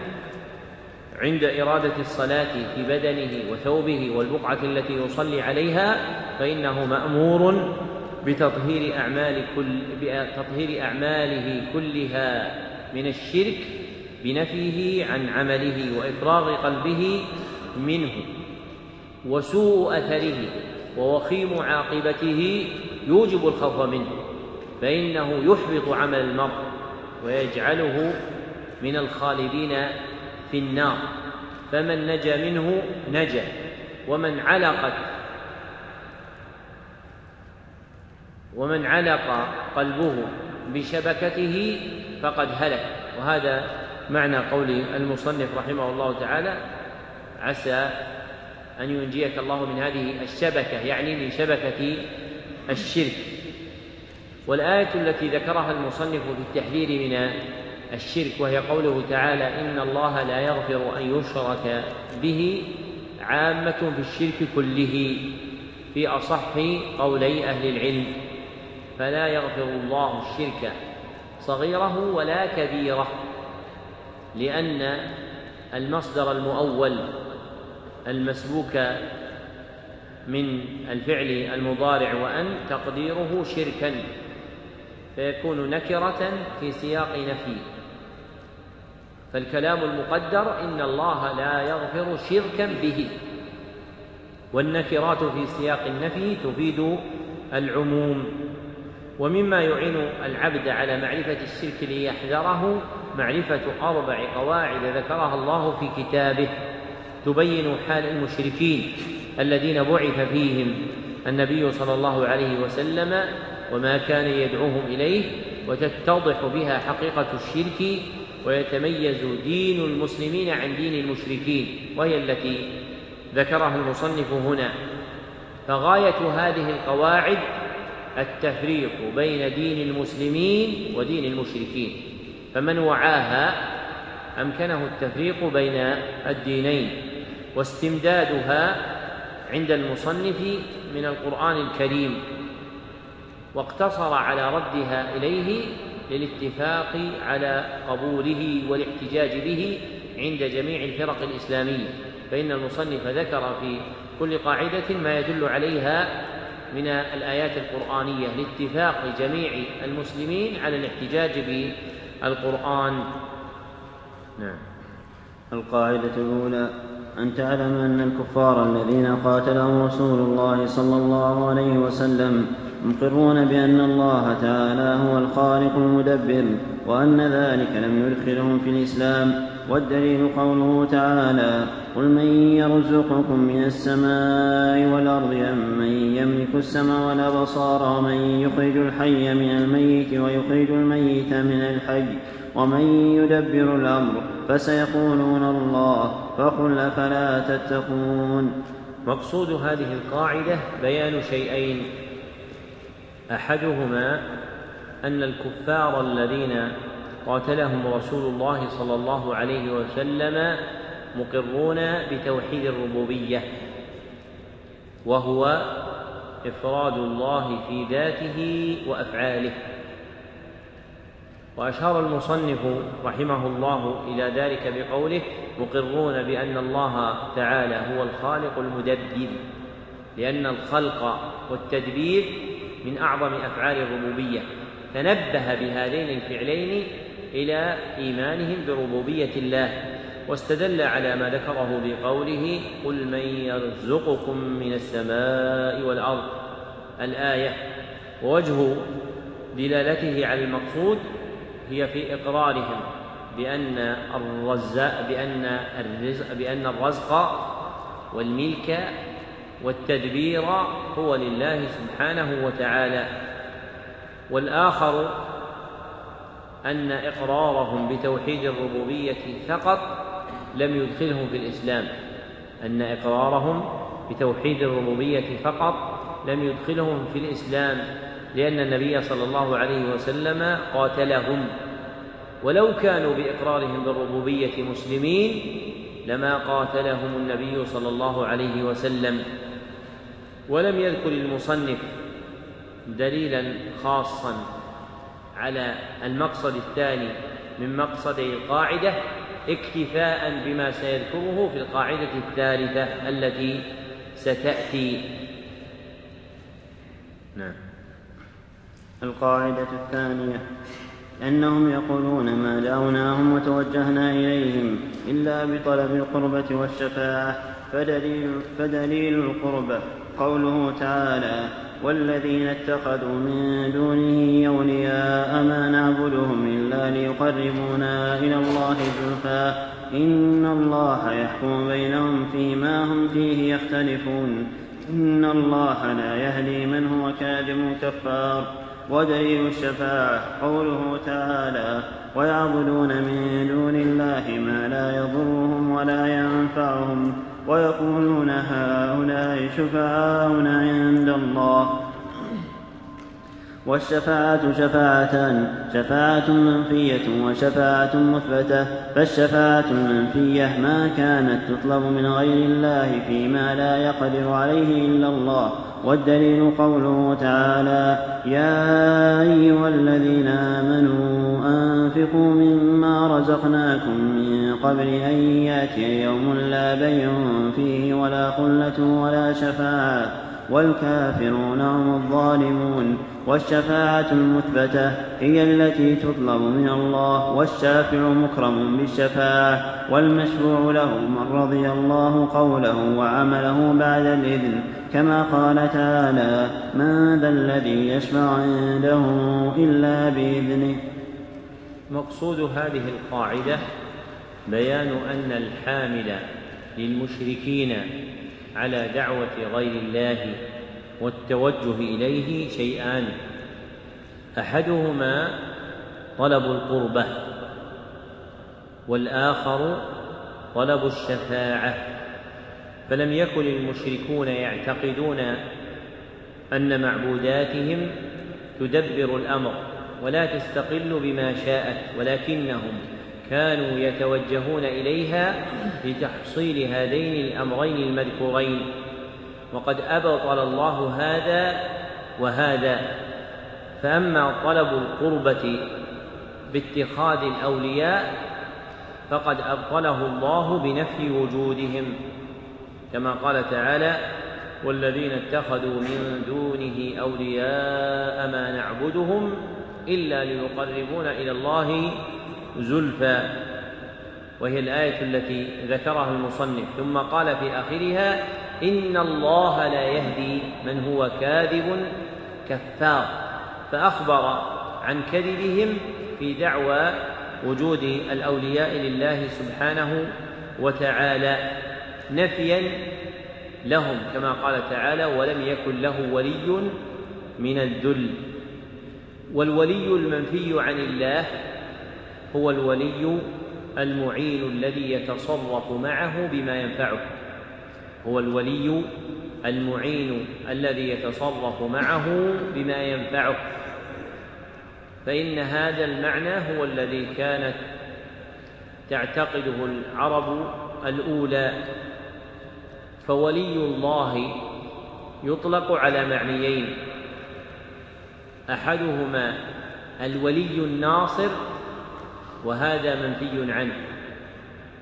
عند إرادة الصلاة في بدنه وثوبه والبقعة التي يصلي عليها فإنه مأمور بتطهير أعمال كل بتطهير أعماله كلها من الشرك بنفيه عن عمله وإفراغ قلبه منه وسوء أثره ووخيم عاقبته يوجب الخوف منه فإنه يحبط عمل المرء ويجعله من الخالدين في النار فمن نجا منه نجا ومن علقت ومن علق قلبه بشبكته فقد هلك. وهذا معنى قول المصنف رحمه الله تعالى عسى أن ينجيك الله من هذه الشبكة يعني من شبكة الشرك. والآية التي ذكرها المصنف في التحذير من الشرك وهي قوله تعالى إن الله لا يغفر أن يشرك به عامة في الشرك كله في أصح قولي أهل العلم. فلا يغفر الله الشرك صغيره ولا كبيره لأن المصدر المؤول المسبوك من الفعل المضارع وأن تقديره شركا فيكون نكرة في سياق نفي. فالكلام المقدر إن الله لا يغفر شركا به والنكرات في سياق النفي تفيد العموم. ومما يعين العبد على معرفة الشرك ليحذره معرفة أربع قواعد ذكرها الله في كتابه. تبين حال المشركين الذين بعث فيهم النبي صلى الله عليه وسلم وما كان يدعوهم إليه وتتضح بها حقيقة الشرك ويتميز دين المسلمين عن دين المشركين وهي التي ذكرها المصنف هنا. فغاية هذه القواعد التفريق بين دين المسلمين ودين المشركين فمن وعاها أمكنه التفريق بين الدينين واستمدادها عند المصنف من القرآن الكريم واقتصر على ردها إليه للاتفاق على قبوله والاحتجاج به عند جميع الفرق الإسلامية فإن المصنف ذكر في كل قاعدة ما يدل عليها من الآيات القرآنية لاتفاق جميع المسلمين على الاحتجاج بالقرآن. نعم. القاعدة الأولى أن تعلم أن الكفار الذين قاتلهم رسول الله صلى الله عليه وسلم مقرون بأن الله تعالى هو الخالق المدبر وأن ذلك لم يدخلهم في الإسلام والدليل قوله تعالى قل من يرزقكم من السماء والأرض أم من يملك السمع والأبصار ومن يخرج الحي من الميت ويخرج الميت من الحي ومن يدبر الأمر فسيقولون الله فقل أفلا تتقون مقصود هذه القاعدة بيان شيئين. أحدهما أن الكفار الذين قاتلهم رسول الله صلى الله عليه وسلم مقرون بتوحيد الربوبية وهو إفراد الله في ذاته وأفعاله. وأشار المصنف رحمه الله إلى ذلك بقوله مقرون بأن الله تعالى هو الخالق المدبر لأن الخلق والتدبير من أعظم أفعال الربوبية. تنبه بهذين الفعلين إلى إيمانهم بربوبية الله. واستدل على ما ذكره بقوله قل من يرزقكم من السماء والأرض. الآية ووجه دلالته على المقصود هي في إقرارهم بأن الرزاق بأن الرزق بأن الرزق والملك والتدبير هو لله سبحانه وتعالى. والآخر أن إقرارهم بتوحيد الربوبية فقط لم يدخلهم في الإسلام أن إقرارهم بتوحيد الربوبية فقط لم يدخلهم في الإسلام لأن النبي صلى الله عليه وسلم قاتلهم. ولو كانوا بإقرارهم بالربوبية مسلمين لما قاتلهم النبي صلى الله عليه وسلم. ولم يذكر المصنف دليلا خاصا على المقصد الثاني من مقصدي القاعدة اكتفاء بما سيذكره في القاعدة الثالثة التي ستأتي. نعم. القاعدة الثانية. أنهم يقولون ما دعوناهم وتوجهنا إليهم إلا بطلب القربة والشفاعة فدليل, فدليل القربة. قوله تعالى والذين اتخذوا من دونه أولياء ما نعبدهم إلا ليقربونا إلى الله زلفى إن الله يحكم بينهم فيما هم فيه يختلفون إن الله لا يهدي من هو كاذب كفار ودليل الشفاعة قوله تعالى ويعبدون من دون الله ما لا يضرهم ولا ينفعهم ويقولون هؤلاء شفعاؤنا عند الله. والشفاعة شفاعتان شفاعة منفية وشفاعة مثبتة فالشفاعة المنفية ما كانت تطلب من غير الله فيما لا يقدر عليه إلا الله. والدليل قوله تعالى يا أيها الذين آمنوا أنفقوا مما رزقناكم من قبل أن يأتي يوم لا بيع فيه ولا خلة ولا شفاعة والكافرون هم الظالمون. والشفاعة المثبتة هي التي تطلب من الله والشافع مكرم بالشفاعة والمشفوع له من رضي الله قوله وعمله بعد الإذن. كما قال تعالى من ذا الذي يشفع عنده إلا بإذنه. مقصود هذه القاعدة بيان أن الحامل للمشركين على دعوة غير الله والتوجه إليه شيئان. أحدهما طلب القربة والآخر طلب الشفاعة. فلم يكن المشركون يعتقدون أن معبوداتهم تدبر الأمر ولا تستقل بما شاءت ولكنهم كانوا يتوجهون إليها لتحصيل هذين الأمرين المذكورين. وقد أبطل الله هذا وهذا. فأما طلب القربة باتخاذ الأولياء فقد أبطله الله بنفي وجودهم. كما قال تعالى والذين اتخذوا من دونه أولياء ما نعبدهم إلا ليقربونا إلى الله زلفى. وهي الآية التي ذكرها المصنف. ثم قال في آخرها إن الله لا يهدي من هو كاذب كفار. فأخبر عن كذبهم في دعوى وجود الأولياء لله سبحانه وتعالى نفيا لهم كما قال تعالى ولم يكن له ولي من الذل والولي المنفي عن الله هو الولي المعين الذي يتصرف معه بما ينفعه. هو الولي المعين الذي يتصرف معه بما ينفعه. فإن هذا المعنى هو الذي كانت تعتقده العرب الأولى. فولي الله يطلق على معنيين. أحدهما الولي الناصر وهذا منفي عنه.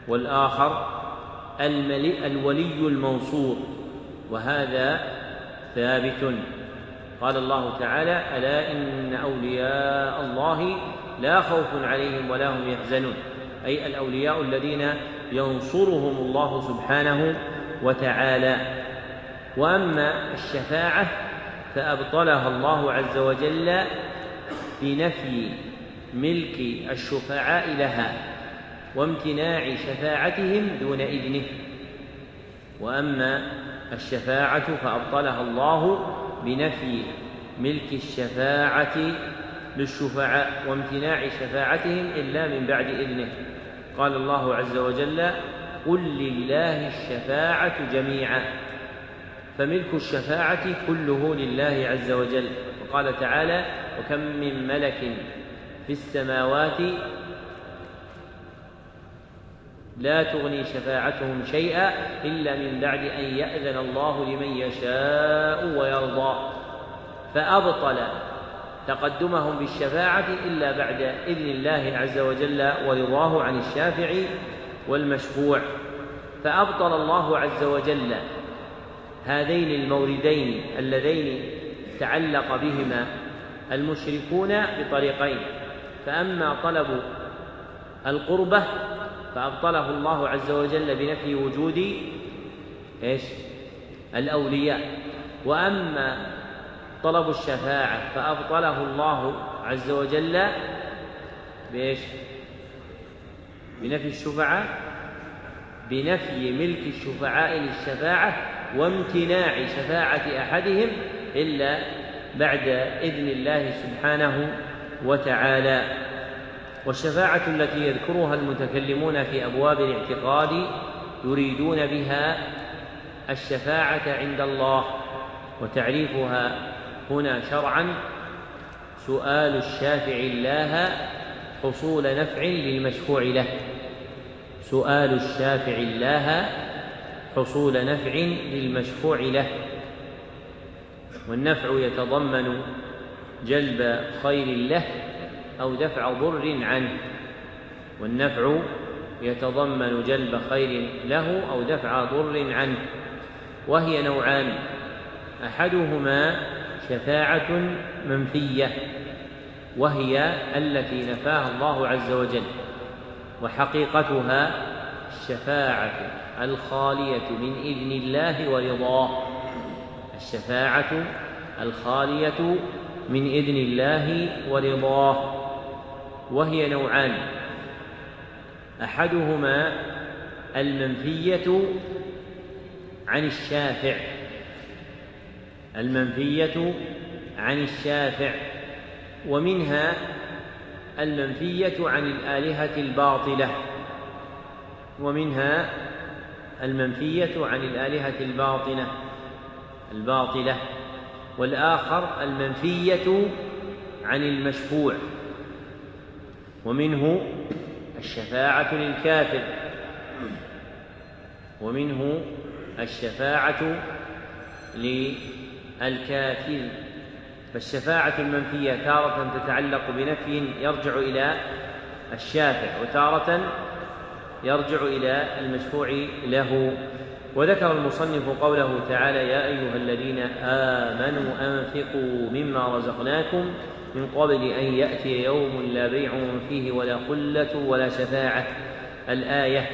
والآخر الولي المنصور. وهذا ثابت. قال الله تعالى ألا إن أولياء الله لا خوف عليهم ولا هم يحزنون. أي الأولياء الذين ينصرهم الله سبحانه وتعالى. وأما الشفاعة فأبطلها الله عز وجل بنفي ملك الشفعاء لها. وامتناع شفاعتهم دون إذنه. وأما الشفاعة فأبطلها الله بنفي ملك الشفاعة للشفعاء وامتناع شفاعتهم إلا من بعد إذنه. قال الله عز وجل قل لله الشفاعة جميعا فملك الشفاعة كله لله عز وجل. وقال تعالى وكم من ملك في السماوات لا تغني شفاعتهم شيئا إلا من بعد أن يأذن الله لمن يشاء ويرضى. فأبطل تقدمهم بالشفاعة إلا بعد إذن الله عز وجل ورضاه عن الشافع والمشفوع. فأبطل الله عز وجل هذين الموردين اللذين تعلق بهما المشركون بطريقين. فأما طلب القربة فأبطله الله عز وجل بنفي وجود إيش؟ الأولياء وأما طلب الشفاعة فأبطله الله عز وجل بإيش؟ بنفي الشفعاء بنفي ملك الشفعاء للشفاعة وامتناع شفاعة أحدهم إلا بعد إذن الله سبحانه وتعالى والشفاعة التي يذكرها المتكلمون في أبواب الاعتقاد يريدون بها الشفاعة عند الله وتعريفها هنا شرعا سؤال الشافع الله حصول نفع للمشفوع له. سؤال الشافع الله حصول نفع للمشفوع له. والنفع يتضمن جلب خير له أو دفع ضر عنه والنفع يتضمن جلب خير له أو دفع ضر عنه وهي نوعان أحدهما شفاعة منفية وهي التي نفاها الله عز وجل وحقيقتها الشفاعة الخالية من إذن الله ورضاه الشفاعة الخالية من إذن الله ورضاه. وهي نوعان. أحدهما المنفية عن الشافع. المنفية عن الشافع. ومنها المنفية عن الآلهة الباطلة. ومنها المنفية عن الآلهة الباطنة. الباطلة. والآخر المنفية عن المشفوع. ومنه الشفاعة للكافر. ومنه الشفاعة للكافر. فالشفاعة المنفية تارة تتعلق بنفي يرجع إلى الشافع وتارة يرجع إلى المشفوع له. وذكر المصنف قوله تعالى يا أيها الذين آمنوا أنفقوا مما رزقناكم من قبل أن يأتي يوم لا بيع فيه ولا خلة ولا شفاعة. الآية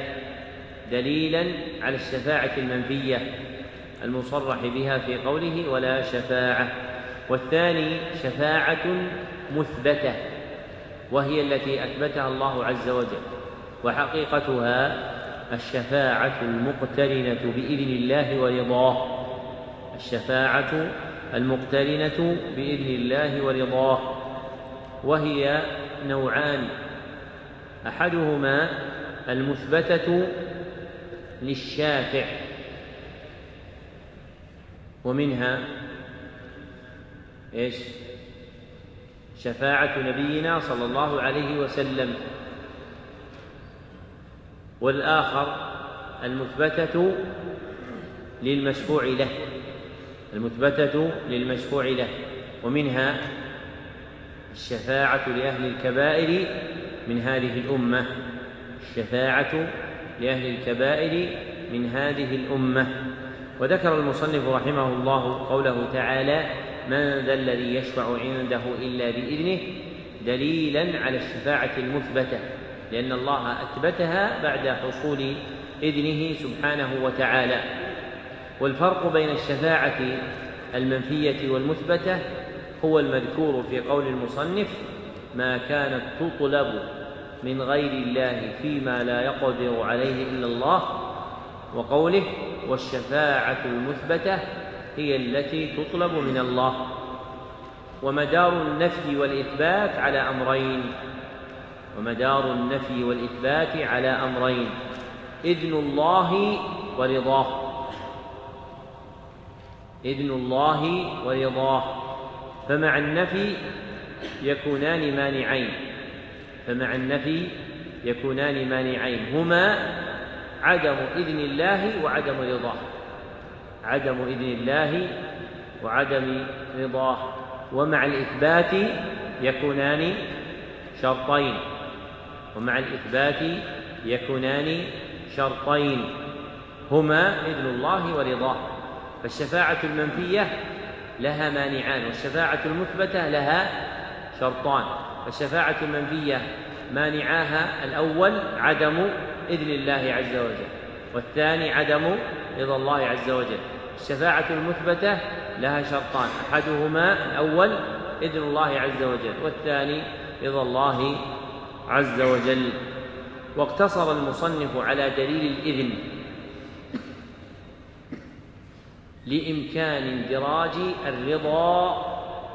دليلا على الشفاعة المنفية المصرح بها في قوله ولا شفاعة. والثاني شفاعة مثبتة وهي التي أثبتها الله عز وجل. وحقيقتها الشفاعة المقترنة بإذن الله ورضاه. الشفاعة المقترنة بإذن الله ورضاه وهي نوعان أحدهما المثبتة للشافع ومنها إيش؟ شفاعة نبينا صلى الله عليه وسلم والآخر المثبتة للمشفوع له. المثبتة للمشفوع له ومنها الشفاعة لأهل الكبائر من هذه الأمة. الشفاعة لأهل الكبائر من هذه الأمة. وذكر المصنف رحمه الله قوله تعالى من ذا الذي يشفع عنده إلا بإذنه دليلا على الشفاعة المثبتة لأن الله أثبتها بعد حصول إذنه سبحانه وتعالى. والفرق بين الشفاعة المنفية والمثبتة هو المذكور في قول المصنف ما كانت تطلب من غير الله فيما لا يقدر عليه إلا الله وقوله والشفاعة المثبتة هي التي تطلب من الله ومدار النفي والإثبات على أمرين. ومدار النفي والإثبات على أمرين إذن الله ورضاه إذن الله ورضاه. فمع النفي يكونان مانعين. فمع النفي يكونان مانعين. هما عدم إذن الله وعدم رضاه. عدم إذن الله وعدم رضاه. ومع الإثبات يكونان شرطين. ومع الإثبات يكونان شرطين. هما إذن الله ورضاه. فالشفاعة المنفية لها مانعان والشفاعة المثبتة لها شرطان. فالشفاعة المنفية مانعاها الأول عدم إذن الله عز وجل والثاني عدم رضا الله عز وجل. الشفاعة المثبتة لها شرطان أحدهما الأول إذن الله عز وجل والثاني رضا الله عز وجل. واقتصر المصنف على دليل الإذن لإمكان اندراج الرضا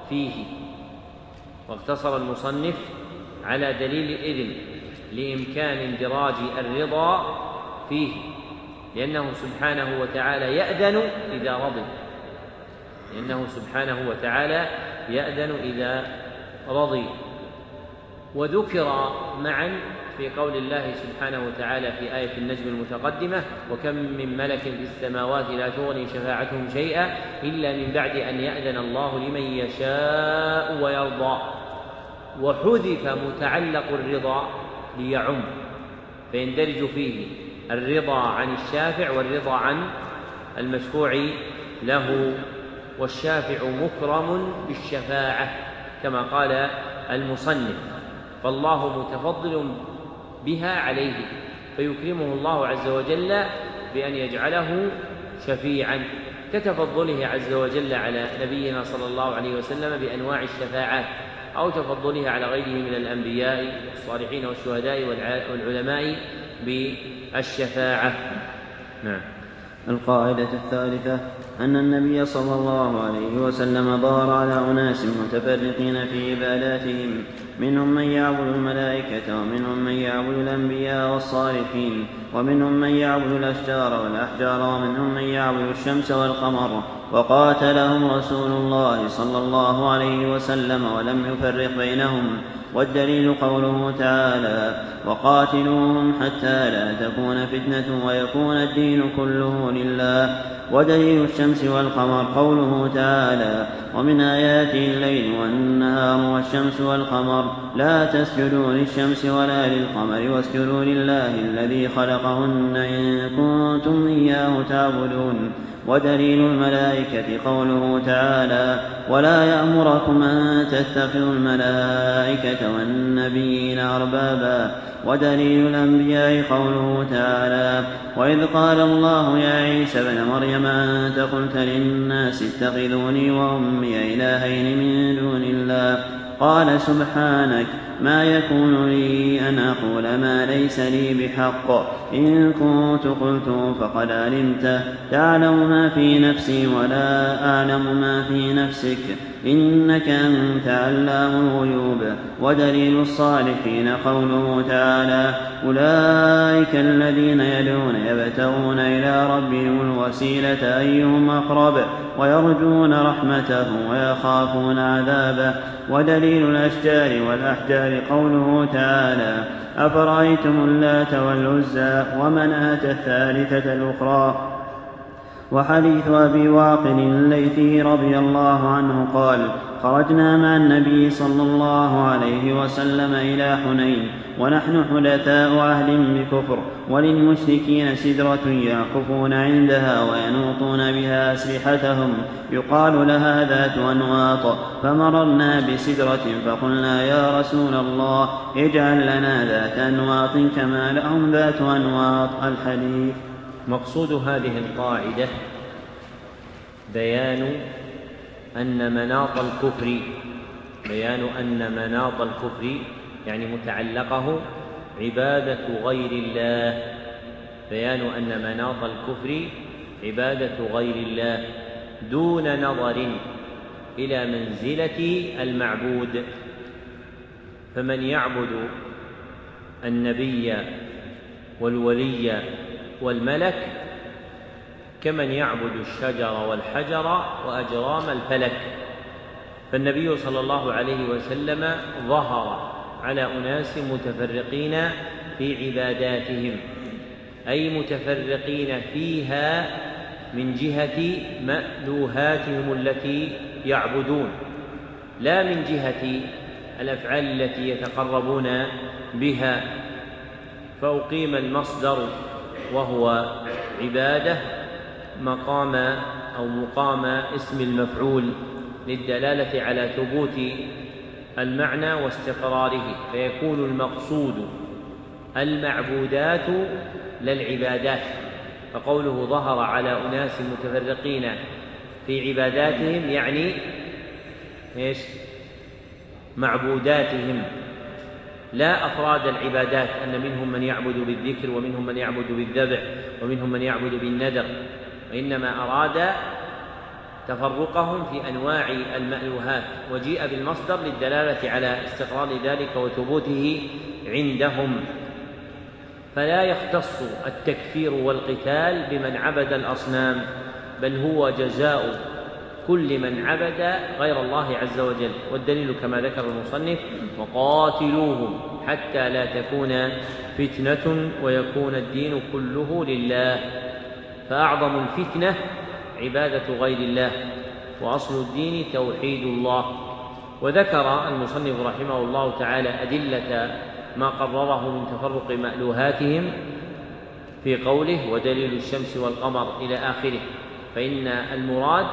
فيه. واقتصر المصنف على دليل الإذن لإمكان اندراج الرضا فيه لأنه سبحانه وتعالى يأذن إذا رضي. لأنه سبحانه وتعالى يأذن إذا رضي. وذكر معا في قول الله سبحانه وتعالى في آية النجم المتقدمة وكم من ملك في السماوات لا تغني شفاعتهم شيئا إلا من بعد أن يأذن الله لمن يشاء ويرضى. وحذف متعلق الرضا ليعم فيندرج فيه الرضا عن الشافع والرضا عن المشفوع له والشافع مكرم بالشفاعة كما قال المصنف. فالله متفضل بها عليه فيكرمه الله عز وجل بأن يجعله شفيعا كتفضله عز وجل على نبينا صلى الله عليه وسلم بأنواع الشفاعات أو تفضله على غيره من الأنبياء والصالحين والشهداء والعلماء بالشفاعة. نعم. القاعدة الثالثة أن النبي صلى الله عليه وسلم ظهر على أناس متفرقين في عباداتهم منهم من يعبد الملائكة ومنهم من يعبد الأنبياء والصالحين ومنهم من يعبد الأشجار والأحجار ومنهم من يعبد الشمس والقمر وقاتلهم رسول الله صلى الله عليه وسلم ولم يفرق بينهم والدليل قوله تعالى وقاتلوهم حتى لا تكون فتنة ويكون الدين كله لله. ودليل الشمس والقمر قوله تعالى ومن آياته الليل والنهار والشمس والقمر لا تسجدوا للشمس ولا للقمر واسجدوا لله الذي خلقهن إن كنتم إياه تعبدون. ودليل الملائكة قوله تعالى ولا يأمركم أن تتخذوا الملائكة والنبيين أربابا ودليل الأنبياء قوله تعالى وإذ قال الله يا عيسى ابن مريم أنت قلت للناس اتخذوني وأمي إلهين من دون الله قال سبحانك ما يكون لي أن أقول ما ليس لي بحق. إن كنت قلت فقد علمته تعلم ما في نفسي ولا أعلم ما في نفسك. إنك أنت علام الغيوب. ودليل الصالحين قوله تعالى أولئك الذين يدعون يبتغون إلى ربهم الوسيلة أيهم أقرب ويرجون رحمته ويخافون عذابه. ودليل الأشجار والأحجار قوله تعالى أفرأيتم اللات والعزى ومناة الثالثة الأخرى وحديث أبي واقل الليثي رضي الله عنه قال خرجنا مع النبي صلى الله عليه وسلم إلى حنين ونحن حدثاء أهل بكفر وللمشركين سدرة يعكفون عندها وينوطون بها أسلحتهم يقال لها ذات أنواط فمررنا بسدرة فقلنا يا رسول الله اجعل لنا ذات أنواط كما لهم ذات أنواط الحديث. مقصود هذه القاعدة بيان أن مناط الكفر بيان أن مناط الكفر يعني متعلقه عبادة غير الله بيان أن مناط الكفر عبادة غير الله دون نظر إلى منزلة المعبود. فمن يعبد النبي والولي والملك كمن يعبد الشجر والحجر وأجرام الفلك. فالنبي صلى الله عليه وسلم ظهر على أناس متفرقين في عباداتهم أي متفرقين فيها من جهة مألوهاتهم التي يعبدون لا من جهة الأفعال التي يتقربون بها. فأقيم المصدر وهو عبادة مقام أو مقام اسم المفعول للدلالة على ثبوت المعنى واستقراره. فيكون المقصود المعبودات للعبادات. فقوله ظهر على أناس متفرقين في عباداتهم يعني إيش؟ معبوداتهم. لا أفراد العبادات أن منهم من يعبد بالذكر ومنهم من يعبد بالذبح ومنهم من يعبد بالنذر وإنما أراد تفرقهم في أنواع المألوهات وجيء بالمصدر للدلالة على استقرار ذلك وثبوته عندهم. فلا يختص التكفير والقتال بمن عبد الأصنام بل هو جزاء كل من عبد غير الله عز وجل. والدليل كما ذكر المصنف وقاتلوهم حتى لا تكون فتنة ويكون الدين كله لله. فأعظم الفتنة عبادة غير الله وأصل الدين توحيد الله. وذكر المصنف رحمه الله تعالى أدلة ما قرره من تفرق مألوهاتهم في قوله ودليل الشمس والقمر إلى آخره فإن المراد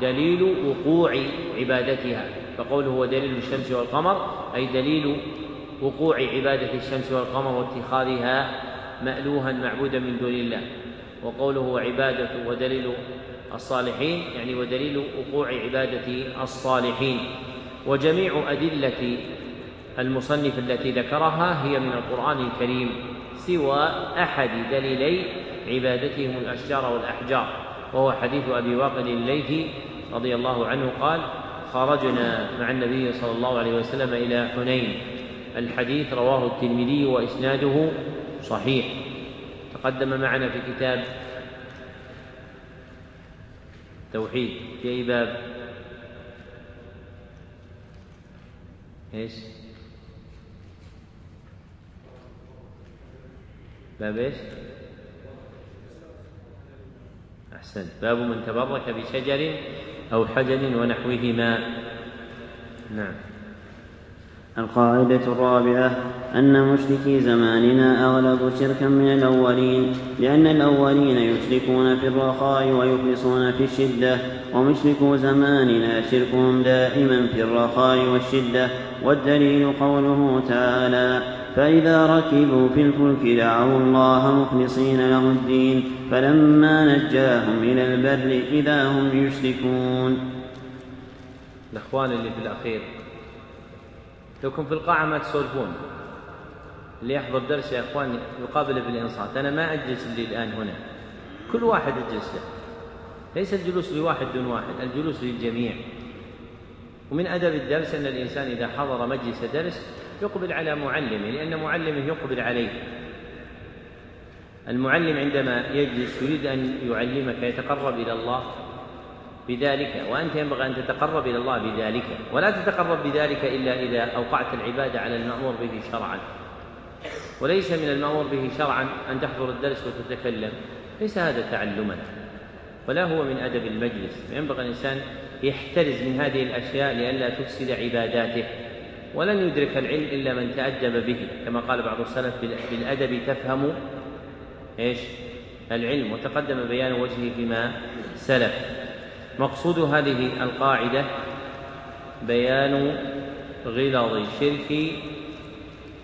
دليل وقوع عبادتها. فقوله هو دليل الشمس والقمر أي دليل وقوع عبادة الشمس والقمر واتخاذها مألوها معبودا من دون الله. وقوله وعبادة ودليل الصالحين يعني ودليل وقوع عبادة الصالحين. وجميع أدلة المصنف التي ذكرها هي من القرآن الكريم سوى أحد دليلي عبادتهم الأشجار والأحجار. وهو حديث أبي واقد الليثي رضي الله عنه قال خرجنا مع النبي صلى الله عليه وسلم إلى حنين. الحديث رواه الترمذي وإسناده صحيح. تقدم معنا في كتاب توحيد. في أي باب؟ إيش؟ باب إيش؟ أحسنت. باب من تبرك بشجر أو حجر ونحوهما. نعم. القاعدة الرابعة أن مشركي زماننا أغلب شركا من الأولين لأن الأولين يشركون في الرخاء ويخلصون في الشدة ومشركو زماننا شركهم دائما في الرخاء والشدة والدليل قوله تعالى فإذا ركبوا في الفلك دعوا الله مخلصين له الدين فلما نجاهم إلى البر إذا هم يشركون. الأخوان اللي في الأخير لكم في القاعة ما تسولفون. اللي يحضر درس يا إخوان يقابل بالإنصات. أنا ما أجلس لي الآن هنا. كل واحد يجلس له. ليس الجلوس لواحد دون واحد الجلوس للجميع. ومن أدب الدرس أن الإنسان إذا حضر مجلس درس يقبل على معلمه لأن معلمه يقبل عليه. المعلم عندما يجلس يريد أن يعلمك يتقرب إلى الله بذلك وأنت ينبغي أن تتقرب إلى الله بذلك. ولا تتقرب بذلك إلا إذا أوقعت العباده على المأمور به شرعا. وليس من المأمور به شرعا أن تحضر الدرس وتتكلم. ليس هذا تعلما. ولا هو من أدب المجلس. ينبغي الإنسان يحترز من هذه الأشياء لئلا تفسد عباداته. ولن يدرك العلم إلا من تأدب به. كما قال بعض السلف بالأدب تفهم إيش؟ العلم وتقدم بيان وجهه فيما سلف. مقصود هذه القاعدة بيان غلظ شرك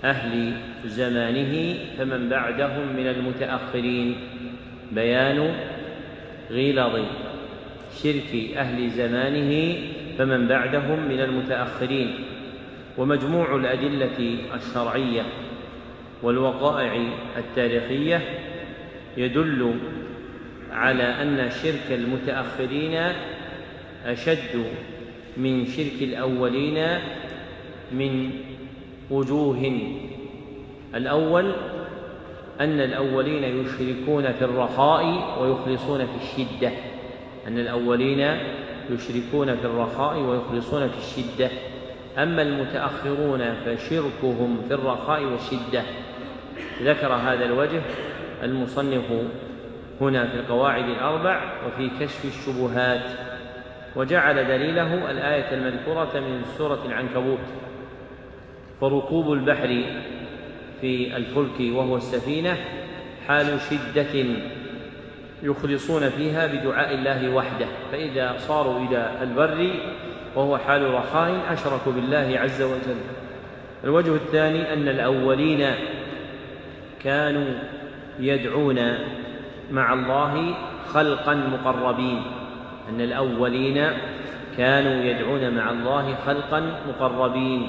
أهل زمانه فمن بعدهم من المتأخرين. بيان غلظ شرك أهل زمانه فمن بعدهم من المتأخرين. ومجموع الأدلة الشرعية والوقائع التاريخية يدل على أن شرك المتأخرين أشد من شرك الأولين من وجوه. الأول أن الأولين يشركون في الرخاء ويخلصون في الشدة. أن الأولين يشركون في الرخاء ويخلصون في الشدة. أما المتأخرون فشركهم في الرخاء والشدة. ذكر هذا الوجه المصنف هنا في القواعد الأربع وفي كشف الشبهات وجعل دليله الآية المذكورة من سورة العنكبوت. فركوب البحر في الفلك وهو السفينة حال شدة يخلصون فيها بدعاء الله وحده. فإذا صاروا إلى البر وهو حال رخاء اشركوا بالله عز وجل. الوجه الثاني أن الأولين كانوا يدعون مع الله خلقا مقربين. أن الأولين كانوا يدعون مع الله خلقا مقربين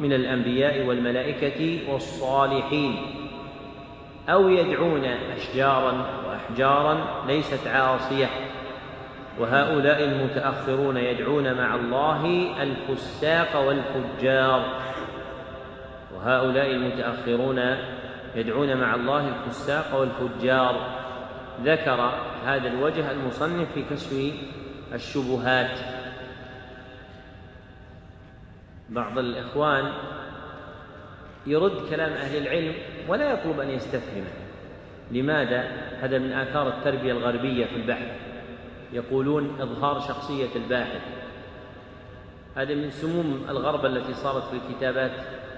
من الأنبياء والملائكة والصالحين. أو يدعون اشجارا واحجارا ليست عاصية. وهؤلاء المتأخرون يدعون مع الله الفساق والفجار. وهؤلاء المتأخرون يدعون مع الله الفساق والفجار. ذكر هذا الوجه المصنف في كشف الشبهات. بعض الإخوان يرد كلام أهل العلم ولا يطلب أن يستفهمه. لماذا؟ هذا من آثار التربية الغربية في البحث يقولون إظهار شخصية الباحث. هذا من سموم الغرب التي صارت في الكتابات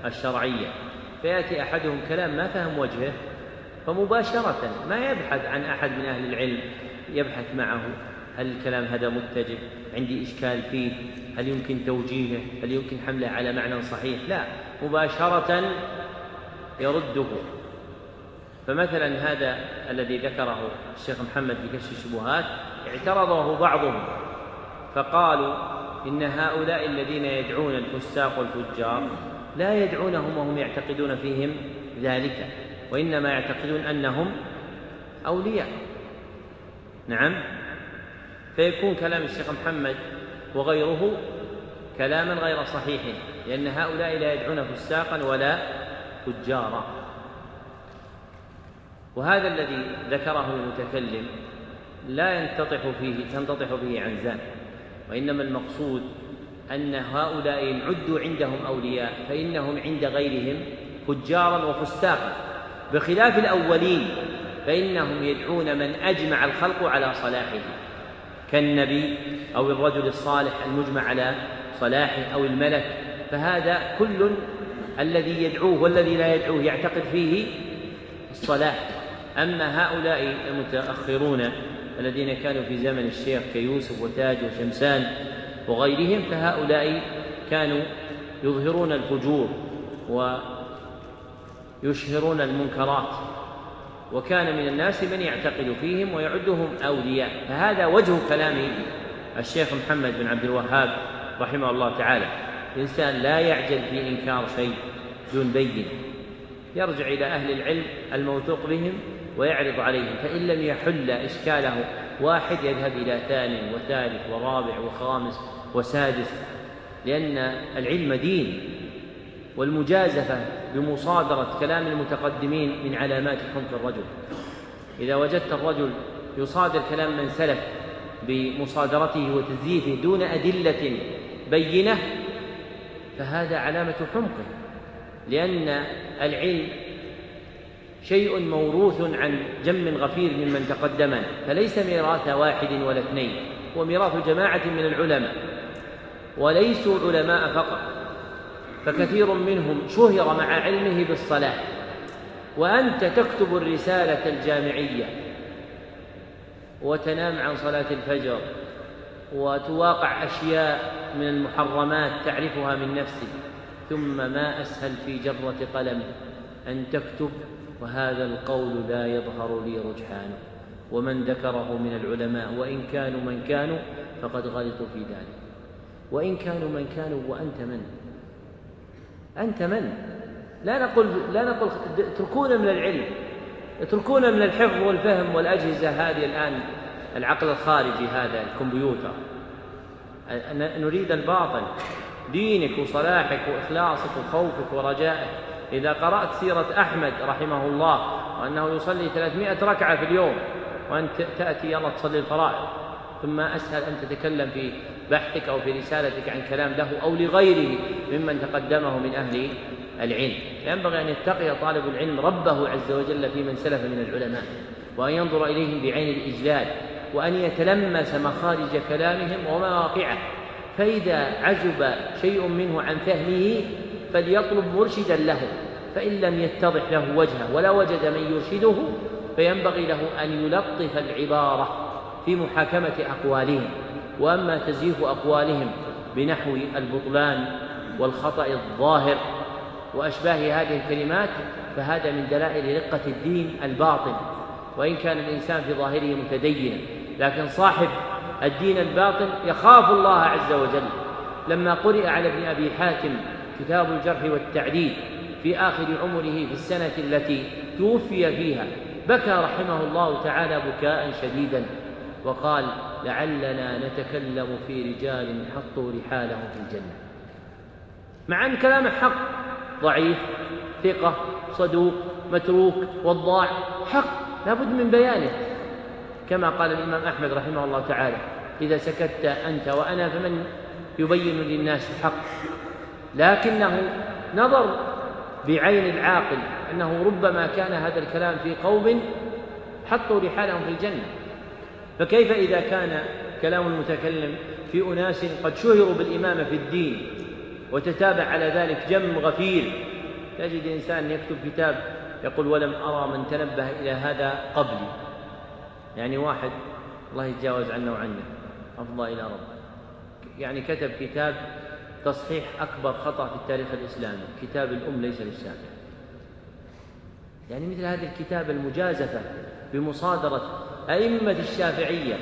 الشرعية. فيأتي أحدهم كلام ما فهم وجهه فمباشرة ما يبحث عن أحد من أهل العلم يبحث معه. هل الكلام هذا متجب عندي إشكال فيه. هل يمكن توجيهه؟ هل يمكن حمله على معنى صحيح؟ لا. مباشرة يرده. فمثلا هذا الذي ذكره الشيخ محمد في كشف الشبهات اعترضه بعضهم فقالوا إن هؤلاء الذين يدعون الفساق والفجار لا يدعونهم وهم يعتقدون فيهم ذلك وإنما يعتقدون أنهم أولياء. نعم. فيكون كلام الشيخ محمد وغيره كلاما غير صحيح لأن هؤلاء لا يدعون فساقا ولا فجارا. وهذا الذي ذكره المتكلم لا ينتطح فيه تنتطح به عنزان وإنما المقصود أن هؤلاء إن عدوا عندهم أولياء فإنهم عند غيرهم فجارا وفساقا. بخلاف الأولين فإنهم يدعون من أجمع الخلق على صلاحه. كالنبي أو الرجل الصالح المجمع على صلاحه أو الملك. فهذا كل الذي يدعوه والذي لا يدعوه يعتقد فيه الصلاح. أما هؤلاء المتأخرون الذين كانوا في زمن الشيخ كيوسف وتاج وشمسان وغيرهم فهؤلاء كانوا يظهرون الفجور ويشهرون المنكرات وكان من الناس من يعتقد فيهم ويعدهم أولياء. فهذا وجه كلام الشيخ محمد بن عبد الوهاب رحمه الله تعالى. الإنسان لا يعجل في إنكار شيء دون بين يرجع إلى أهل العلم الموثوق بهم ويعرض عليهم فإن لم يحل إشكاله واحد يذهب إلى ثاني وثالث ورابع وخامس وسادس لأن العلم دين والمجازفة بمصادرة كلام المتقدمين من علامات حمق الرجل. إذا وجدت الرجل يصادر كلام من سلف بمصادرته وتزييفه دون أدلة بينة فهذا علامة حمقه لأن العلم شيء موروث عن جم غفير ممن تقدمنا فليس ميراث واحد ولا اثنين هو ميراث جماعة من العلماء وليسوا علماء فقط فكثير منهم شهر مع علمه بالصلاة وأنت تكتب الرسالة الجامعية وتنام عن صلاة الفجر وتواقع أشياء من المحرمات تعرفها من نفسك ثم ما أسهل في جرة قلم أن تكتب وهذا القول لا يظهر لي رجحانه ومن ذكره من العلماء وإن كانوا من كانوا فقد غلطوا في ذلك. وإن كانوا من كانوا وأنت من؟ أنت من؟ لا نقول لا نقول اتركونا من العلم. اتركونا من الحفظ والفهم والأجهزة هذه الآن العقل الخارجي هذا الكمبيوتر. نريد الباطن دينك وصلاحك وإخلاصك وخوفك ورجائك. إذا قرأت سيرة أحمد رحمه الله وأنه يصلي ثلاثمائة ركعة في اليوم وأنت تأتي يلا تصلي الفرائض ثم أسهل أن تتكلم في بحثك أو في رسالتك عن كلام له أو لغيره ممن تقدمه من أهل العلم. ينبغي أن يتقي طالب العلم ربه عز وجل في من سلف من العلماء وأن ينظر إليهم بعين الإجلال وأن يتلمس مخارج كلامهم ومواقعه. فإذا عزب شيء منه عن فهمه فليطلب مرشدا له فإن لم يتضح له وجهه ولا وجد من يرشده فينبغي له أن يلطف العبارة في محاكمة أقوالهم. وأما تزييف أقوالهم بنحو البطلان والخطأ الظاهر وأشباه هذه الكلمات فهذا من دلائل رقة الدين الباطن. وإن كان الإنسان في ظاهره متدينا لكن صاحب الدين الباطن يخاف الله عز وجل. لما قرئ على ابن أبي حاتم كتاب الجرح والتعديل في آخر عمره في السنة التي توفي فيها. بكى رحمه الله تعالى بكاء شديدا وقال لعلنا نتكلم في رجال حطوا رحالهم في الجنة. مع أن كلامه حق ضعيف ثقة صدوق متروك وضاع حق لابد من بيانه. كما قال الإمام أحمد رحمه الله تعالى إذا سكت أنت وأنا فمن يبين للناس الحق؟ لكنه نظر بعين العاقل أنه ربما كان هذا الكلام في قوم حطوا رحالهم في الجنة. فكيف إذا كان كلام المتكلم في أناس قد شهروا بالإمامة في الدين وتتابع على ذلك جم غفير؟ تجد إنسان يكتب كتاب يقول ولم أرى من تنبه إلى هذا قبلي يعني واحد الله يتجاوز عنا وعنه أفضى إلى رب يعني كتب كتاب تصحيح أكبر خطأ في التاريخ الإسلامي كتاب الأم ليس للشافعي يعني مثل هذه الكتاب المجازفة بمصادرة أئمة الشافعية.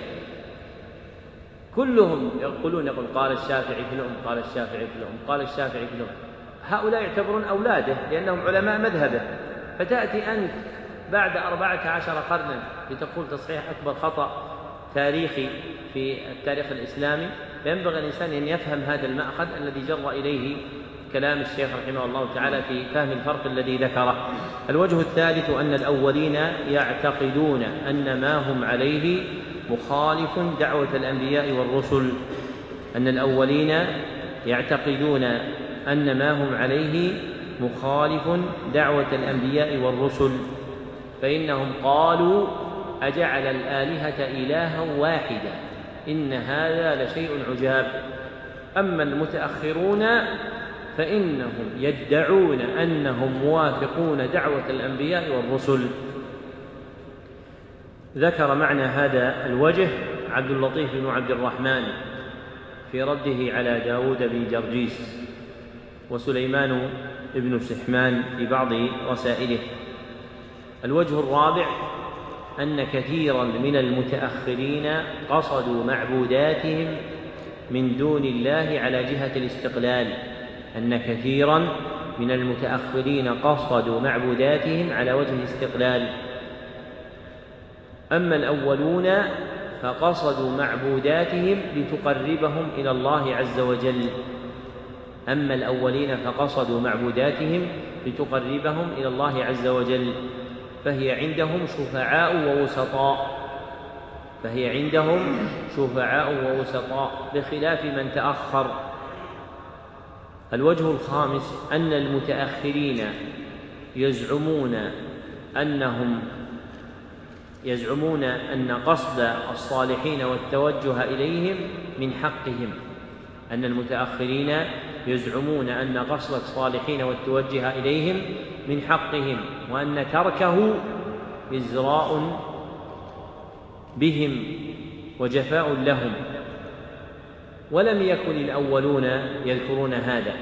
كلهم يقولون يقول قال الشافعي في الأم قال الشافعي في الأم قال الشافعي في الأم. هؤلاء يعتبرون أولاده لأنهم علماء مذهبه. فتأتي أنت بعد أربعة عشر قرنا لتقول تصحيح أكبر خطأ تاريخي في التاريخ الإسلامي. فينبغي الإنسان أن يفهم هذا المأخذ الذي جر إليه كلام الشيخ رحمه الله تعالى في فهم الفرق الذي ذكره. الوجه الثالث أن الأولين يعتقدون أن ما هم عليه مخالف دعوة الأنبياء والرسل. أن الأولين يعتقدون أن ما هم عليه مخالف دعوة الأنبياء والرسل. فإنهم قالوا أجعل الآلهة إلها واحدا. إن هذا لشيء عجاب. أما المتأخرون فإنهم يدعون أنهم موافقون دعوة الأنبياء والرسل. ذكر معنى هذا الوجه عبد اللطيف بن عبد الرحمن في رده على داود بن جرجيس وسليمان بن سحمان في بعض رسائله. الوجه الرابع أن كثيرا من المتأخرين قصدوا معبوداتهم من دون الله على جهة الاستقلال أن كثيرا من المتأخرين قصدوا معبوداتهم على وجه الاستقلال. أما الأولون فقصدوا معبوداتهم لتقربهم إلى الله عز وجل. أما الأولين فقصدوا معبوداتهم لتقربهم إلى الله عز وجل. فهي عندهم شفعاء ووسطاء. فهي عندهم شفعاء ووسطاء بخلاف من تأخر. الوجه الخامس أن المتأخرين يزعمون أنهم يزعمون أن قصد الصالحين والتوجه إليهم من حقهم. أن المتأخرين يزعمون أن قصد الصالحين والتوجه إليهم من حقهم وأن تركه إزراء بهم وجفاء لهم. ولم يكن الأولون يذكرون هذا.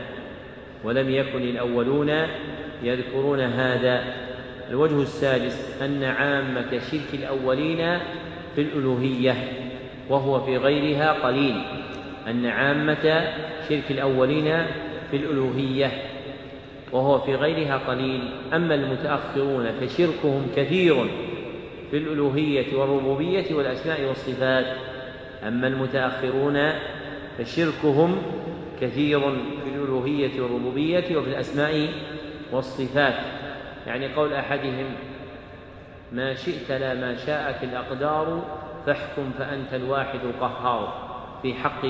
ولم يكن الأولون يذكرون هذا. الوجه السادس أن عامة شرك الأولين في الألوهية وهو في غيرها قليل. أن عامة شرك الأولين في الألوهية وهو في غيرها قليل. أما المتأخرون فشركهم كثير في الألوهية والربوبية والأسماء والصفات. أما المتأخرون فشركهم كثير في الألوهية والربوبية وفي الأسماء والصفات. يعني قول أحدهم ما شئت لا ما شاءت الأقدار فاحكم فأنت الواحد القهار. في حق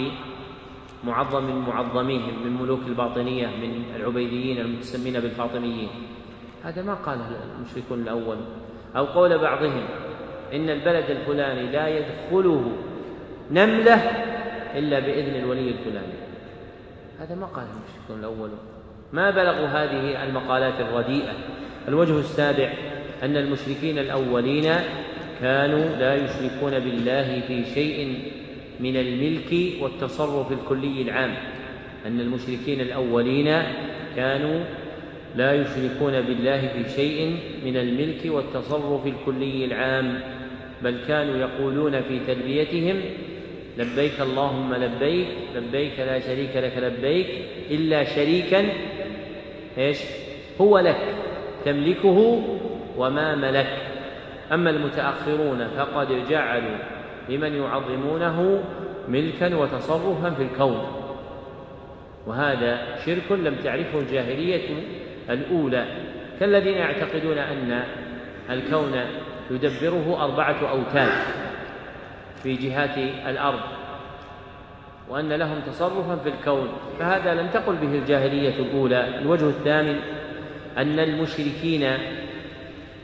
معظم من معظميهم من ملوك الباطنية من العبيديين المتسمين بالفاطميين. هذا ما قاله المشركون الأول. أو قول بعضهم إن البلد الفلاني لا يدخله نملة إلا بإذن الولي الفلاني. هذا ما قاله المشركون الأول. ما بلغوا هذه المقالات الرديئة. الوجه السابع أن المشركين الأولين كانوا لا يشركون بالله في شيء من الملك والتصرف الكلي العام أن المشركين الأولين كانوا لا يشركون بالله في شيء من الملك والتصرف الكلي العام بل كانوا يقولون في تلبيتهم لبيك اللهم لبيك لبيك لا شريك لك لبيك إلا شريكا إيش؟ هو لك تملكه وما ملك. أما المتأخرون فقد جعلوا لمن يعظمونه ملكا وتصرفا في الكون. وهذا شرك لم تعرفه الجاهلية الأولى. كالذين يعتقدون أن الكون يدبره أربعة أوتاد في جهات الأرض وأن لهم تصرفا في الكون. فهذا لم تقل به الجاهلية الأولى. الوجه الثامن أن المشركين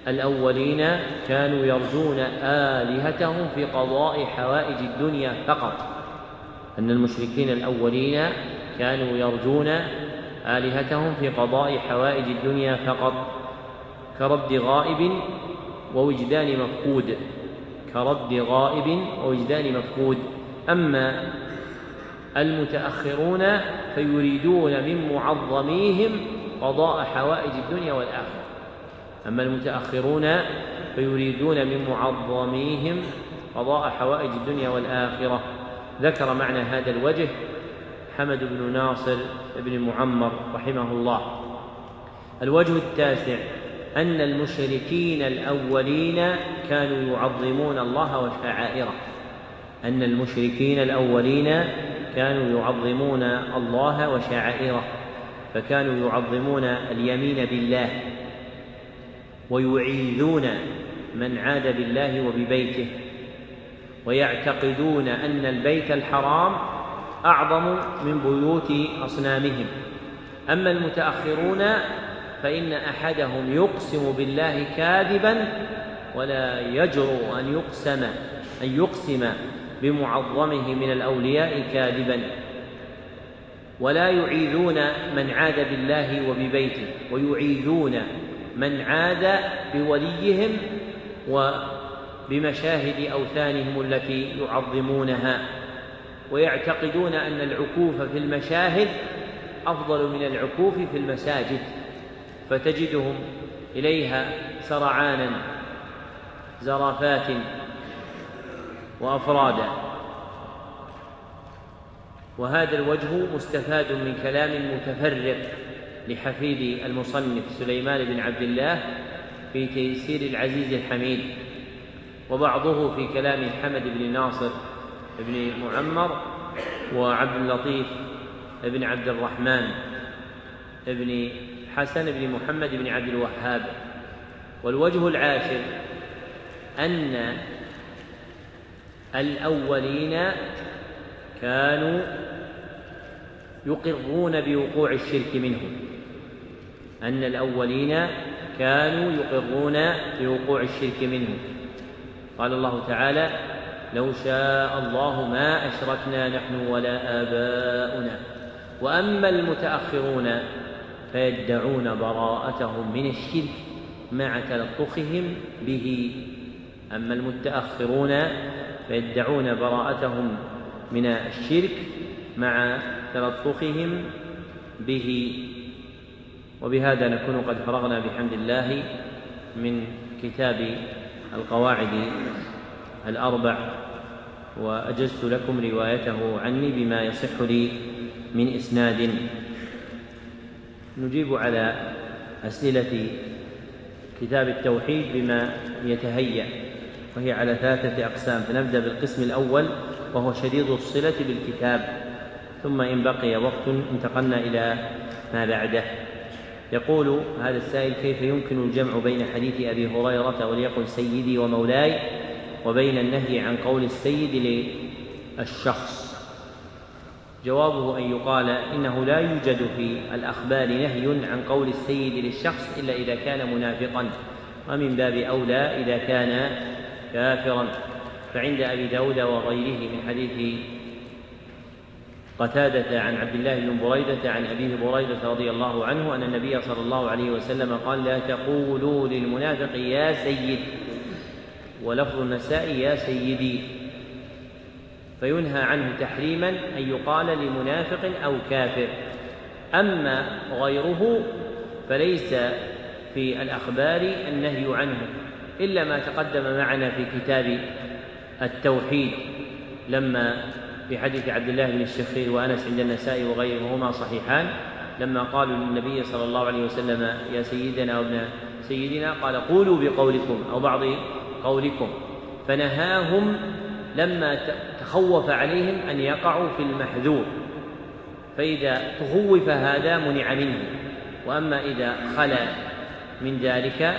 الأولين كانوا يرجون آلهتهم في قضاء حوائج الدنيا فقط. أن المشركين الأولين كانوا يرجون آلهتهم في قضاء حوائج الدنيا فقط. كرد غائب ووجدان مفقود. كرد غائب ووجدان مفقود. أما المتأخرون فيريدون من معظميهم قضاء حوائج الدنيا والآخرة. أما المتأخرون فيريدون من معظميهم قضاء حوائج الدنيا والآخرة. ذكر معنى هذا الوجه حمد بن ناصر بن معمر رحمه الله. الوجه التاسع أن المشركين الأولين كانوا يعظمون الله وشعائره أن المشركين الأولين كانوا يعظمون الله وشعائره فكانوا يعظمون اليمين بالله. ويعيذون من عاد بالله وببيته ويعتقدون أن البيت الحرام أعظم من بيوت أصنامهم. أما المتأخرون فإن أحدهم يقسم بالله كاذبا ولا يجرؤ أن يقسم أن يقسم بمعظمه من الأولياء كاذبا. ولا يعيذون من عاد بالله وببيته ويعيذون من عاد بوليهم وبمشاهد أوثانهم التي يعظمونها ويعتقدون أن العكوف في المشاهد أفضل من العكوف في المساجد فتجدهم إليها سرعانا زرافات وافرادا وهذا الوجه مستفاد من كلام متفرق. لحفيد المصنف سليمان بن عبد الله في تيسير العزيز الحميد وبعضه في كلام حمد بن ناصر بن معمر وعبد اللطيف بن عبد الرحمن بن حسن بن محمد بن عبد الوهاب. والوجه العاشر أن الأولين كانوا يقرون بوقوع الشرك منهم. أن الأولين كانوا يقرون بوقوع الشرك منهم. قال الله تعالى لو شاء الله ما أشركنا نحن ولا آباؤنا. وأما المتأخرون فيدعون براءتهم من الشرك مع تلطخهم به. أما المتأخرون فيدعون براءتهم من الشرك مع تلطخهم به. وبهذا نكون قد فرغنا بحمد الله من كتاب القواعد الأربع وأجزت لكم روايته عني بما يصح لي من إسناد. نجيب على أسئلة كتاب التوحيد بما يتهيأ وهي على ثلاثة أقسام. فنبدأ بالقسم الأول وهو شديد الصلة بالكتاب. ثم إن بقي وقت انتقلنا إلى ما بعده. يقول هذا السائل كيف يمكن الجمع بين حديث أبي هريرة وليقل سيدي ومولاي وبين النهي عن قول السيد للشخص؟ جوابه أن يقال إنه لا يوجد في الأخبار نهي عن قول السيد للشخص إلا إذا كان منافقا ومن باب أولى إذا كان كافرا. فعند أبي داود وغيره من حديث قتادة عن عبد الله بن بريدة عن أبيه بريدة رضي الله عنه أن النبي صلى الله عليه وسلم قال لا تقولوا للمنافق يا سيد ولفظ النساء يا سيدي. فينهى عنه تحريما أن يقال لمنافق أو كافر. أما غيره فليس في الأخبار النهي عنه إلا ما تقدم معنا في كتاب التوحيد لما في حديث عبد الله بن الشخير وأنس عند النساء وغيرهما صحيحان لما قالوا للنبي صلى الله عليه وسلم يا سيدنا وابن سيدنا قال قولوا بقولكم أو بعض قولكم. فنهاهم لما تخوف عليهم أن يقعوا في المحذور. فإذا تخوف هذا منع منه. وأما إذا خلا من ذلك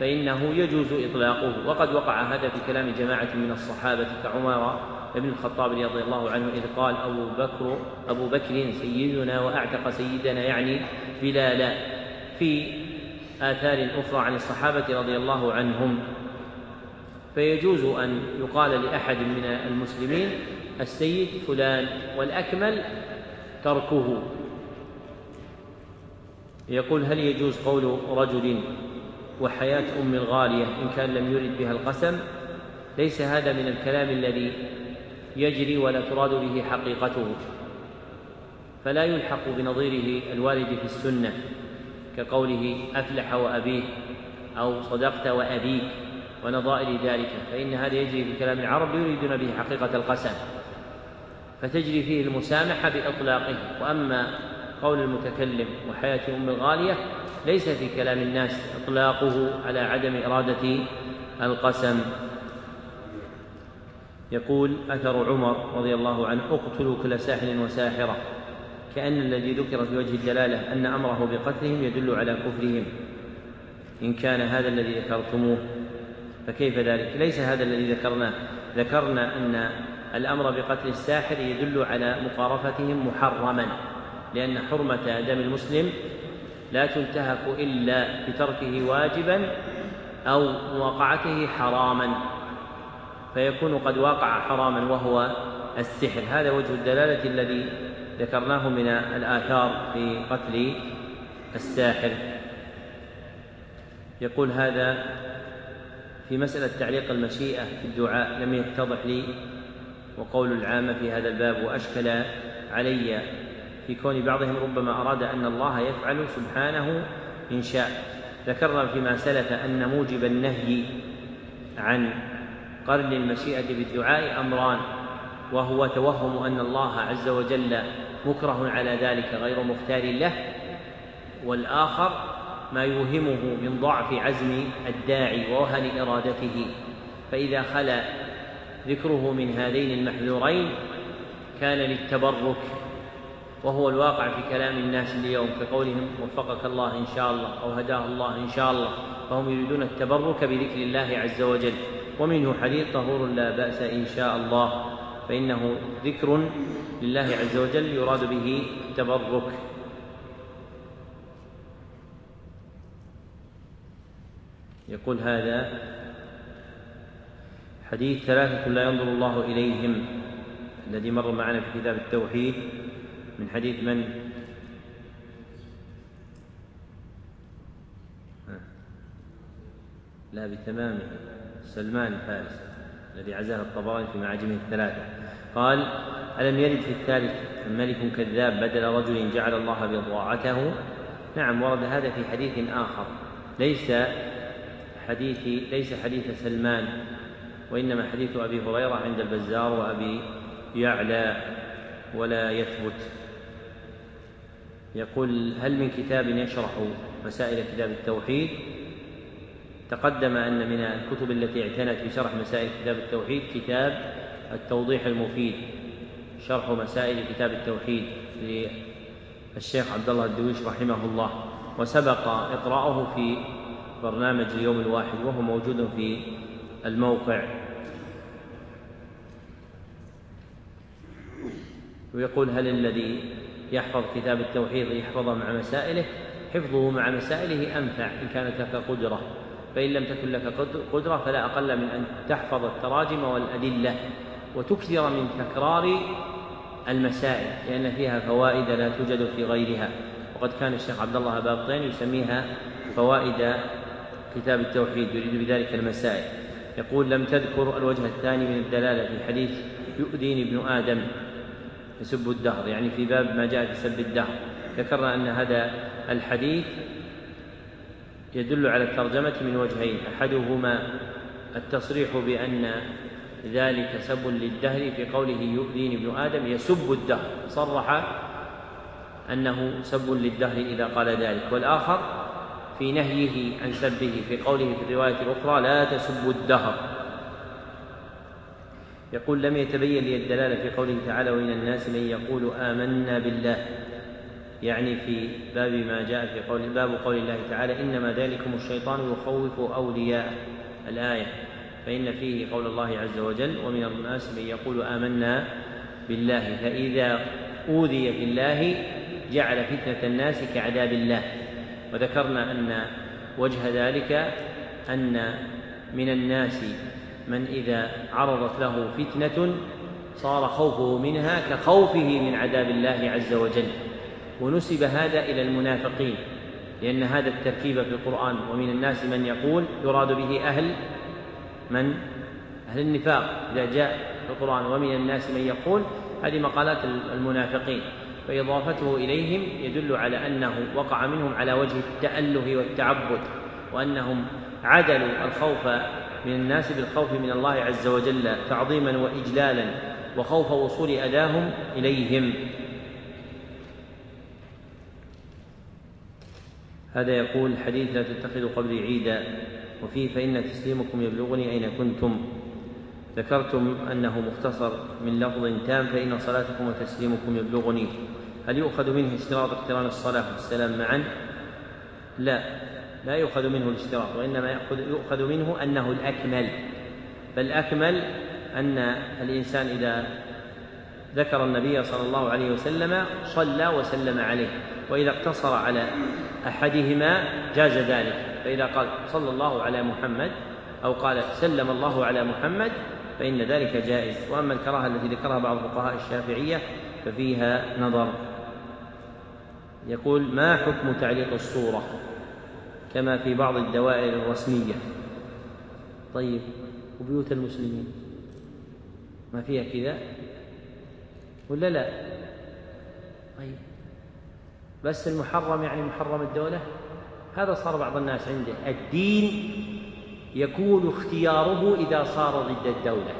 فإنه يجوز إطلاقه. وقد وقع هذا في كلام جماعة من الصحابة كعمر بن الخطاب رضي الله عنه إذ قال أبو بكر أبو بكر سيدنا وأعتق سيدنا يعني بلالا في آثار أخرى عن الصحابة رضي الله عنهم. فيجوز أن يقال لأحد من المسلمين السيد فلان والأكمل تركه. يقول هل يجوز قول رجل وحياة أم الغالية إن كان لم يرد بها القسم؟ ليس هذا من الكلام الذي يجري ولا تراد به حقيقته. فلا يلحق بنظيره الوارد في السنة كقوله أفلح وأبيه أو صدقت وأبيك ونظائر ذلك. فإن هذا يجري في كلام العرب يريدون به حقيقة القسم. فتجري فيه المسامحة بإطلاقه. وأما قول المتكلم وحياة أم الغالية ليس في كلام الناس إطلاقه على عدم إرادة القسم. يقول أثر عمر رضي الله عنه اقتلوا كل ساحر وساحرة. كأن الذي ذكر في وجه الدلالة أن أمره بقتلهم يدل على كفرهم. إن كان هذا الذي ذكرتموه فكيف ذلك؟ ليس هذا الذي ذكرناه. ذكرنا أن الأمر بقتل الساحر يدل على مقارفتهم محرما لأن حرمة دم المسلم لا تنتهك إلا بتركه واجبا أو مواقعته حراما. فيكون قد وقع حراما وهو السحر. هذا وجه الدلالة الذي ذكرناه من الآثار في قتل الساحر. يقول هذا في مسألة تعليق المشيئة في الدعاء. لم يتضح لي وقول العامة في هذا الباب وأشكل علي في كون بعضهم ربما أراد أن الله يفعل سبحانه إن شاء. ذكرنا فيما سلف أن موجب النهي عن قرن المشيئة بالدعاء أمران وهو توهم أن الله عز وجل مكره على ذلك غير مختار له والآخر ما يوهمه من ضعف عزم الداعي ووهن إرادته. فإذا خلا ذكره من هذين المحذورين كان للتبرك وهو الواقع في كلام الناس اليوم كقولهم وفقك الله إن شاء الله أو هداه الله إن شاء الله فهم يريدون التبرك بذكر الله عز وجل. ومنه حديث طهور لا بأس إن شاء الله فإنه ذكر لله عز وجل يراد به التبرك. يقول هذا حديث ثلاثة لا ينظر الله إليهم الذي مر معنا في كتاب التوحيد من حديث من؟ لا بتمامه. سلمان الفارسي الذي عزاه الطبراني في معاجمه الثلاثة قال ألم يرد في الثالث ملك كذاب بدل رجل جعل الله بضاعته؟ نعم ورد هذا في حديث آخر. ليس حديث ليس حديث سلمان وإنما حديث أبي هريرة عند البزار وأبي يعلى ولا يثبت. يقول هل من كتاب يشرح مسائل كتاب التوحيد؟ تقدم أن من الكتب التي اعتنت بشرح مسائل كتاب التوحيد كتاب التوضيح المفيد شرح مسائل كتاب التوحيد للشيخ عبد الله الدويش رحمه الله وسبق إقراءه في برنامج اليوم الواحد وهو موجود في الموقع. ويقول هل الذي يحفظ كتاب التوحيد يحفظه مع مسائله حفظه مع مسائله أنفع إن كانت لك قدرة؟ فإن لم تكن لك قدرة فلا أقل من أن تحفظ التراجم والأدلة وتكثر من تكرار المسائل لأن فيها فوائد لا توجد في غيرها. وقد كان الشيخ عبد الله بابطين يسميها فوائد كتاب التوحيد يريد بذلك المسائل. يقول لم تذكر الوجه الثاني من الدلالة في حديث يؤذيني ابن آدم. يسب الدهر يعني في باب ما جاء في سب الدهر. ذكرنا أن هذا الحديث يدل على الترجمة من وجهين. أحدهما التصريح بأن ذلك سب للدهر في قوله يؤذيني ابن آدم يسب الدهر. صرح أنه سب للدهر إذا قال ذلك. والآخر في نهيه عن سبه في قوله في الرواية الأخرى لا تسبوا الدهر. يقول لم يتبين لي الدلالة في قوله تعالى ومن الناس من يقول آمنا بالله. يعني في باب ما جاء في قول باب قول الله تعالى إنما ذلكم الشيطان يخوف أولياء الآية. فإن فيه قول الله عز وجل ومن الناس من يقول آمنا بالله. فإذا أوذي في الله جعل فتنة الناس كعذاب الله. وذكرنا أن وجه ذلك أن من الناس من إذا عرضت له فتنة صار خوفه منها كخوفه من عذاب الله عز وجل. ونسب هذا إلى المنافقين لأن هذا التركيب في القرآن ومن الناس من يقول يراد به أهل من؟ أهل النفاق إذا جاء في القرآن ومن الناس من يقول هذه مقالات المنافقين. فإضافته إليهم يدل على أنه وقع منهم على وجه التأله والتعبد وأنهم عدلوا الخوف من الناس بالخوف من الله عز وجل تعظيما وإجلالا وخوف وصول أذاهم إليهم. هذا يقول حديث لا تتخذوا قبري عيدا وفيه فإن تسليمكم يبلغني أين كنتم. ذكرتم أنه مختصر من لفظ تام فإن صلاتكم وتسليمكم يبلغني. هل يؤخذ منه اشتراط اقتران الصلاة والسلام معا؟ لا لا يؤخذ منه الاشتراط وإنما يؤخذ منه أنه الأكمل. فالأكمل أن الإنسان إذا ذكر النبي صلى الله عليه وسلم صلى وسلم عليه. وإذا اقتصر على أحدهما جاز ذلك. فإذا قال صلى الله على محمد أو قال سلم الله على محمد فإن ذلك جائز. وأما الكراهة التي ذكرها بعض فقهاء الشافعية ففيها نظر. يقول ما حكم تعليق الصورة كما في بعض الدوائر الرسمية؟ طيب وبيوت المسلمين ما فيها كذا؟ ولا لا؟ طيب. بس المحرم يعني محرم الدولة؟ هذا صار بعض الناس عنده. الدين يكون اختياره إذا صار ضد الدولة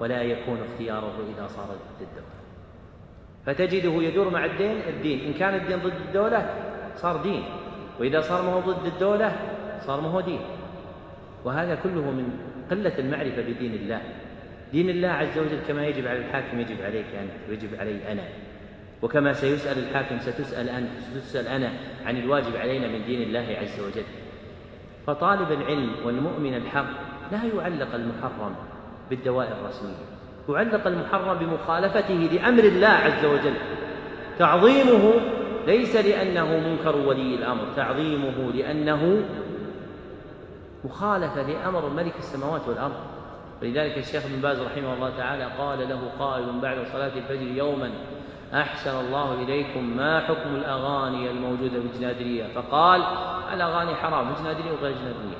ولا يكون اختياره إذا صار ضد الدولة. فتجده يدور مع الدين الدين إن كان الدين ضد الدولة صار دين وإذا صار ما هو ضد الدولة صار ما هو دين. وهذا كله من قلة المعرفة بدين الله. دين الله عز وجل كما يجب على الحاكم يجب عليك أنت ويجب علي أنا. وكما سيسأل الحاكم ستسأل أنت ستسأل أنا عن الواجب علينا من دين الله عز وجل. فطالب العلم والمؤمن الحق لا يعلق المحرم بالدوائر الرسمية يعلق المحرم بمخالفته لأمر الله عز وجل. تعظيمه ليس لأنه منكر ولي الأمر. تعظيمه لأنه مخالفة لأمر ملك السماوات والأرض. ولذلك الشيخ ابن باز رحمه الله تعالى قال له قائل بعد صلاة الفجر يوما أحسن الله إليكم ما حكم الأغاني الموجودة في الجنادرية فقال الأغاني حرام في الجنادرية وغير الجنادرية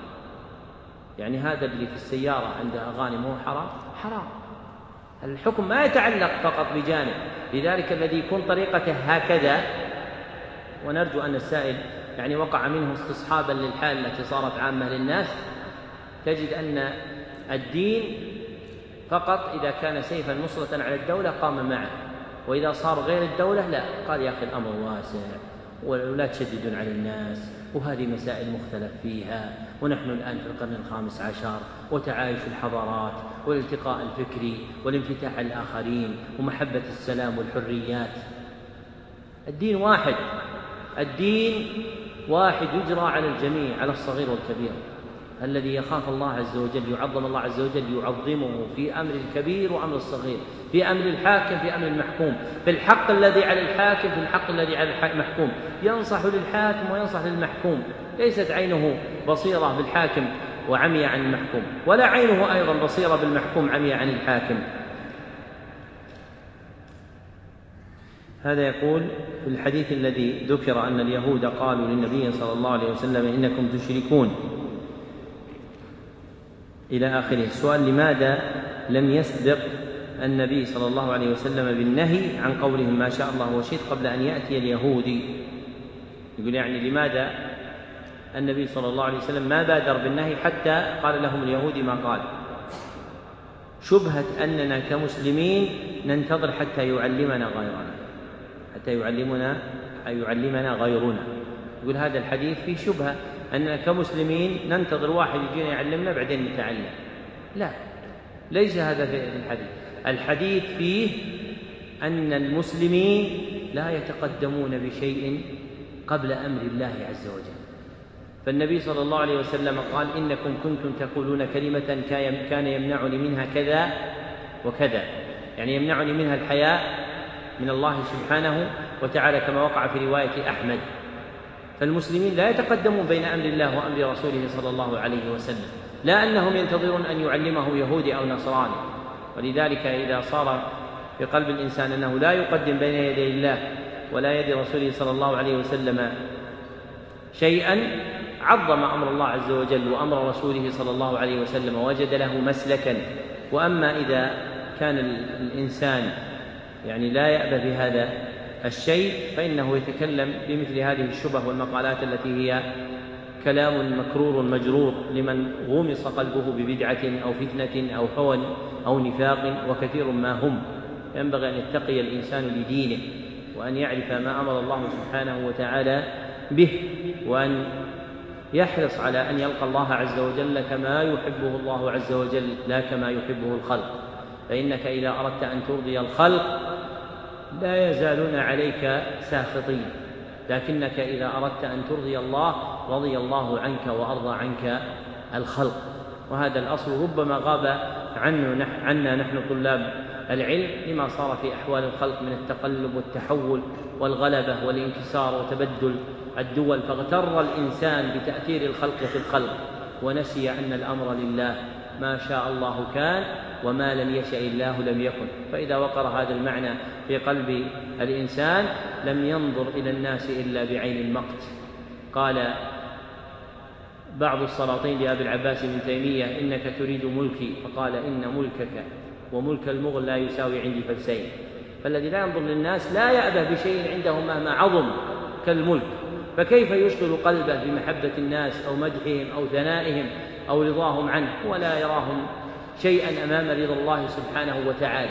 يعني هذا اللي في السيارة عنده أغاني مو حرام؟ حرام. الحكم ما يتعلق فقط بجانب. لذلك الذي يكون طريقته هكذا ونرجو أن السائل يعني وقع منه استصحابا للحال التي صارت عامة للناس تجد أن الدين فقط إذا كان سيفا نصرة على الدولة قام معه. وإذا صار غير الدولة لا. قال يا أخي الأمر واسع ولا تشددون على الناس وهذه مسائل مختلف فيها. ونحن الآن في القرن الخامس عشر وتعايش الحضارات والالتقاء الفكري والانفتاح على الآخرين ومحبة السلام والحريات. الدين واحد. الدين واحد يجرى على الجميع على الصغير والكبير. الذي يخاف الله عز وجل يعظم الله عز وجل يعظمه في أمر الكبير وأمر الصغير في أمر الحاكم في أمر المحكوم. في الحق الذي على الحاكم في الحق الذي على المحكوم ينصح للحاكم وينصح للمحكوم. ليست عينه بصيرة بالحاكم وعمي عن المحكوم ولا عينه أيضا بصيرة بالمحكوم عمي عن الحاكم. هذا يقول في الحديث الذي ذكر أن اليهود قالوا للنبي صلى الله عليه وسلم إنكم تشركون. إلى آخره. السؤال لماذا لم يسبق النبي صلى الله عليه وسلم بالنهي عن قولهم ما شاء الله وشئت قبل أن يأتي اليهودي يقول يعني لماذا النبي صلى الله عليه وسلم ما بادر بالنهي حتى قال لهم اليهودي ما قال؟ شبهة أننا كمسلمين ننتظر حتى يعلمنا غيرنا حتى يعلمنا يعلمنا غيرنا. يقول هذا الحديث فيه شبهة. أننا كمسلمين ننتظر واحد يجينا يعلمنا بعدين نتعلم. لا ليس هذا في الحديث. الحديث فيه أن المسلمين لا يتقدمون بشيء قبل أمر الله عز وجل. فالنبي صلى الله عليه وسلم قال إنكم كنتم تقولون كلمة كان يمنعني منها كذا وكذا. يعني يمنعني منها الحياء من الله سبحانه وتعالى كما وقع في رواية أحمد. فالمسلمين لا يتقدمون بين أمر الله وأمر رسوله صلى الله عليه وسلم لا أنهم ينتظرون أن يعلمه يهودي أو نصراني. ولذلك إذا صار في قلب الإنسان أنه لا يقدم بين يدي الله ولا يد رسوله صلى الله عليه وسلم شيئا عظم أمر الله عز وجل وأمر رسوله صلى الله عليه وسلم ووجد له مسلكا. وأما إذا كان الإنسان يعني لا يأبى بهذا الشيء فإنه يتكلم بمثل هذه الشبه والمقالات التي هي كلام مكرور مجرور لمن غمص قلبه ببدعة أو فتنة أو هوى أو نفاق وكثير ما هم. ينبغي أن يتقي الإنسان لدينه وأن يعرف ما أمر الله سبحانه وتعالى به وأن يحرص على أن يلقى الله عز وجل كما يحبه الله عز وجل لا كما يحبه الخلق. فإنك إذا أردت أن ترضي الخلق لا يزالون عليك ساخطين. لكنك إذا أردت أن ترضي الله رضي الله عنك وأرضى عنك الخلق. وهذا الأصل ربما غاب عنه عنا نحن طلاب العلم لما صار في أحوال الخلق من التقلب والتحول والغلبة والانكسار وتبدل الدول فاغتر الإنسان بتأثير الخلق في الخلق ونسي أن الأمر لله. ما شاء الله كان وما لم يشأ الله لم يكن. فإذا وقر هذا المعنى في قلب الإنسان لم ينظر إلى الناس إلا بعين المقت. قال بعض السلاطين لأبي العباس بن تيمية إنك تريد ملكي. فقال إن ملكك وملك المغل لا يساوي عندي فلسين. فالذي لا ينظر للناس لا يأبه بشيء عنده مهما عظم كالملك. فكيف يشغل قلبه بمحبة الناس أو مدحهم أو ثنائهم أو رضاهم عنه ولا يراهم شيئا أمام رضا الله سبحانه وتعالى.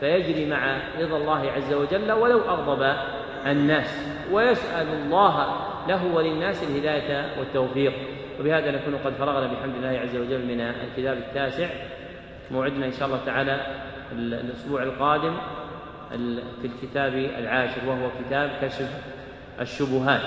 فيجري مع رضا الله عز وجل ولو أغضب الناس. ويسأل الله له وللناس الهداية والتوفيق. وبهذا نكون قد فرغنا بحمد الله عز وجل من الكتاب التاسع. موعدنا إن شاء الله تعالى الأسبوع القادم في الكتاب العاشر وهو كتاب كشف الشبهات.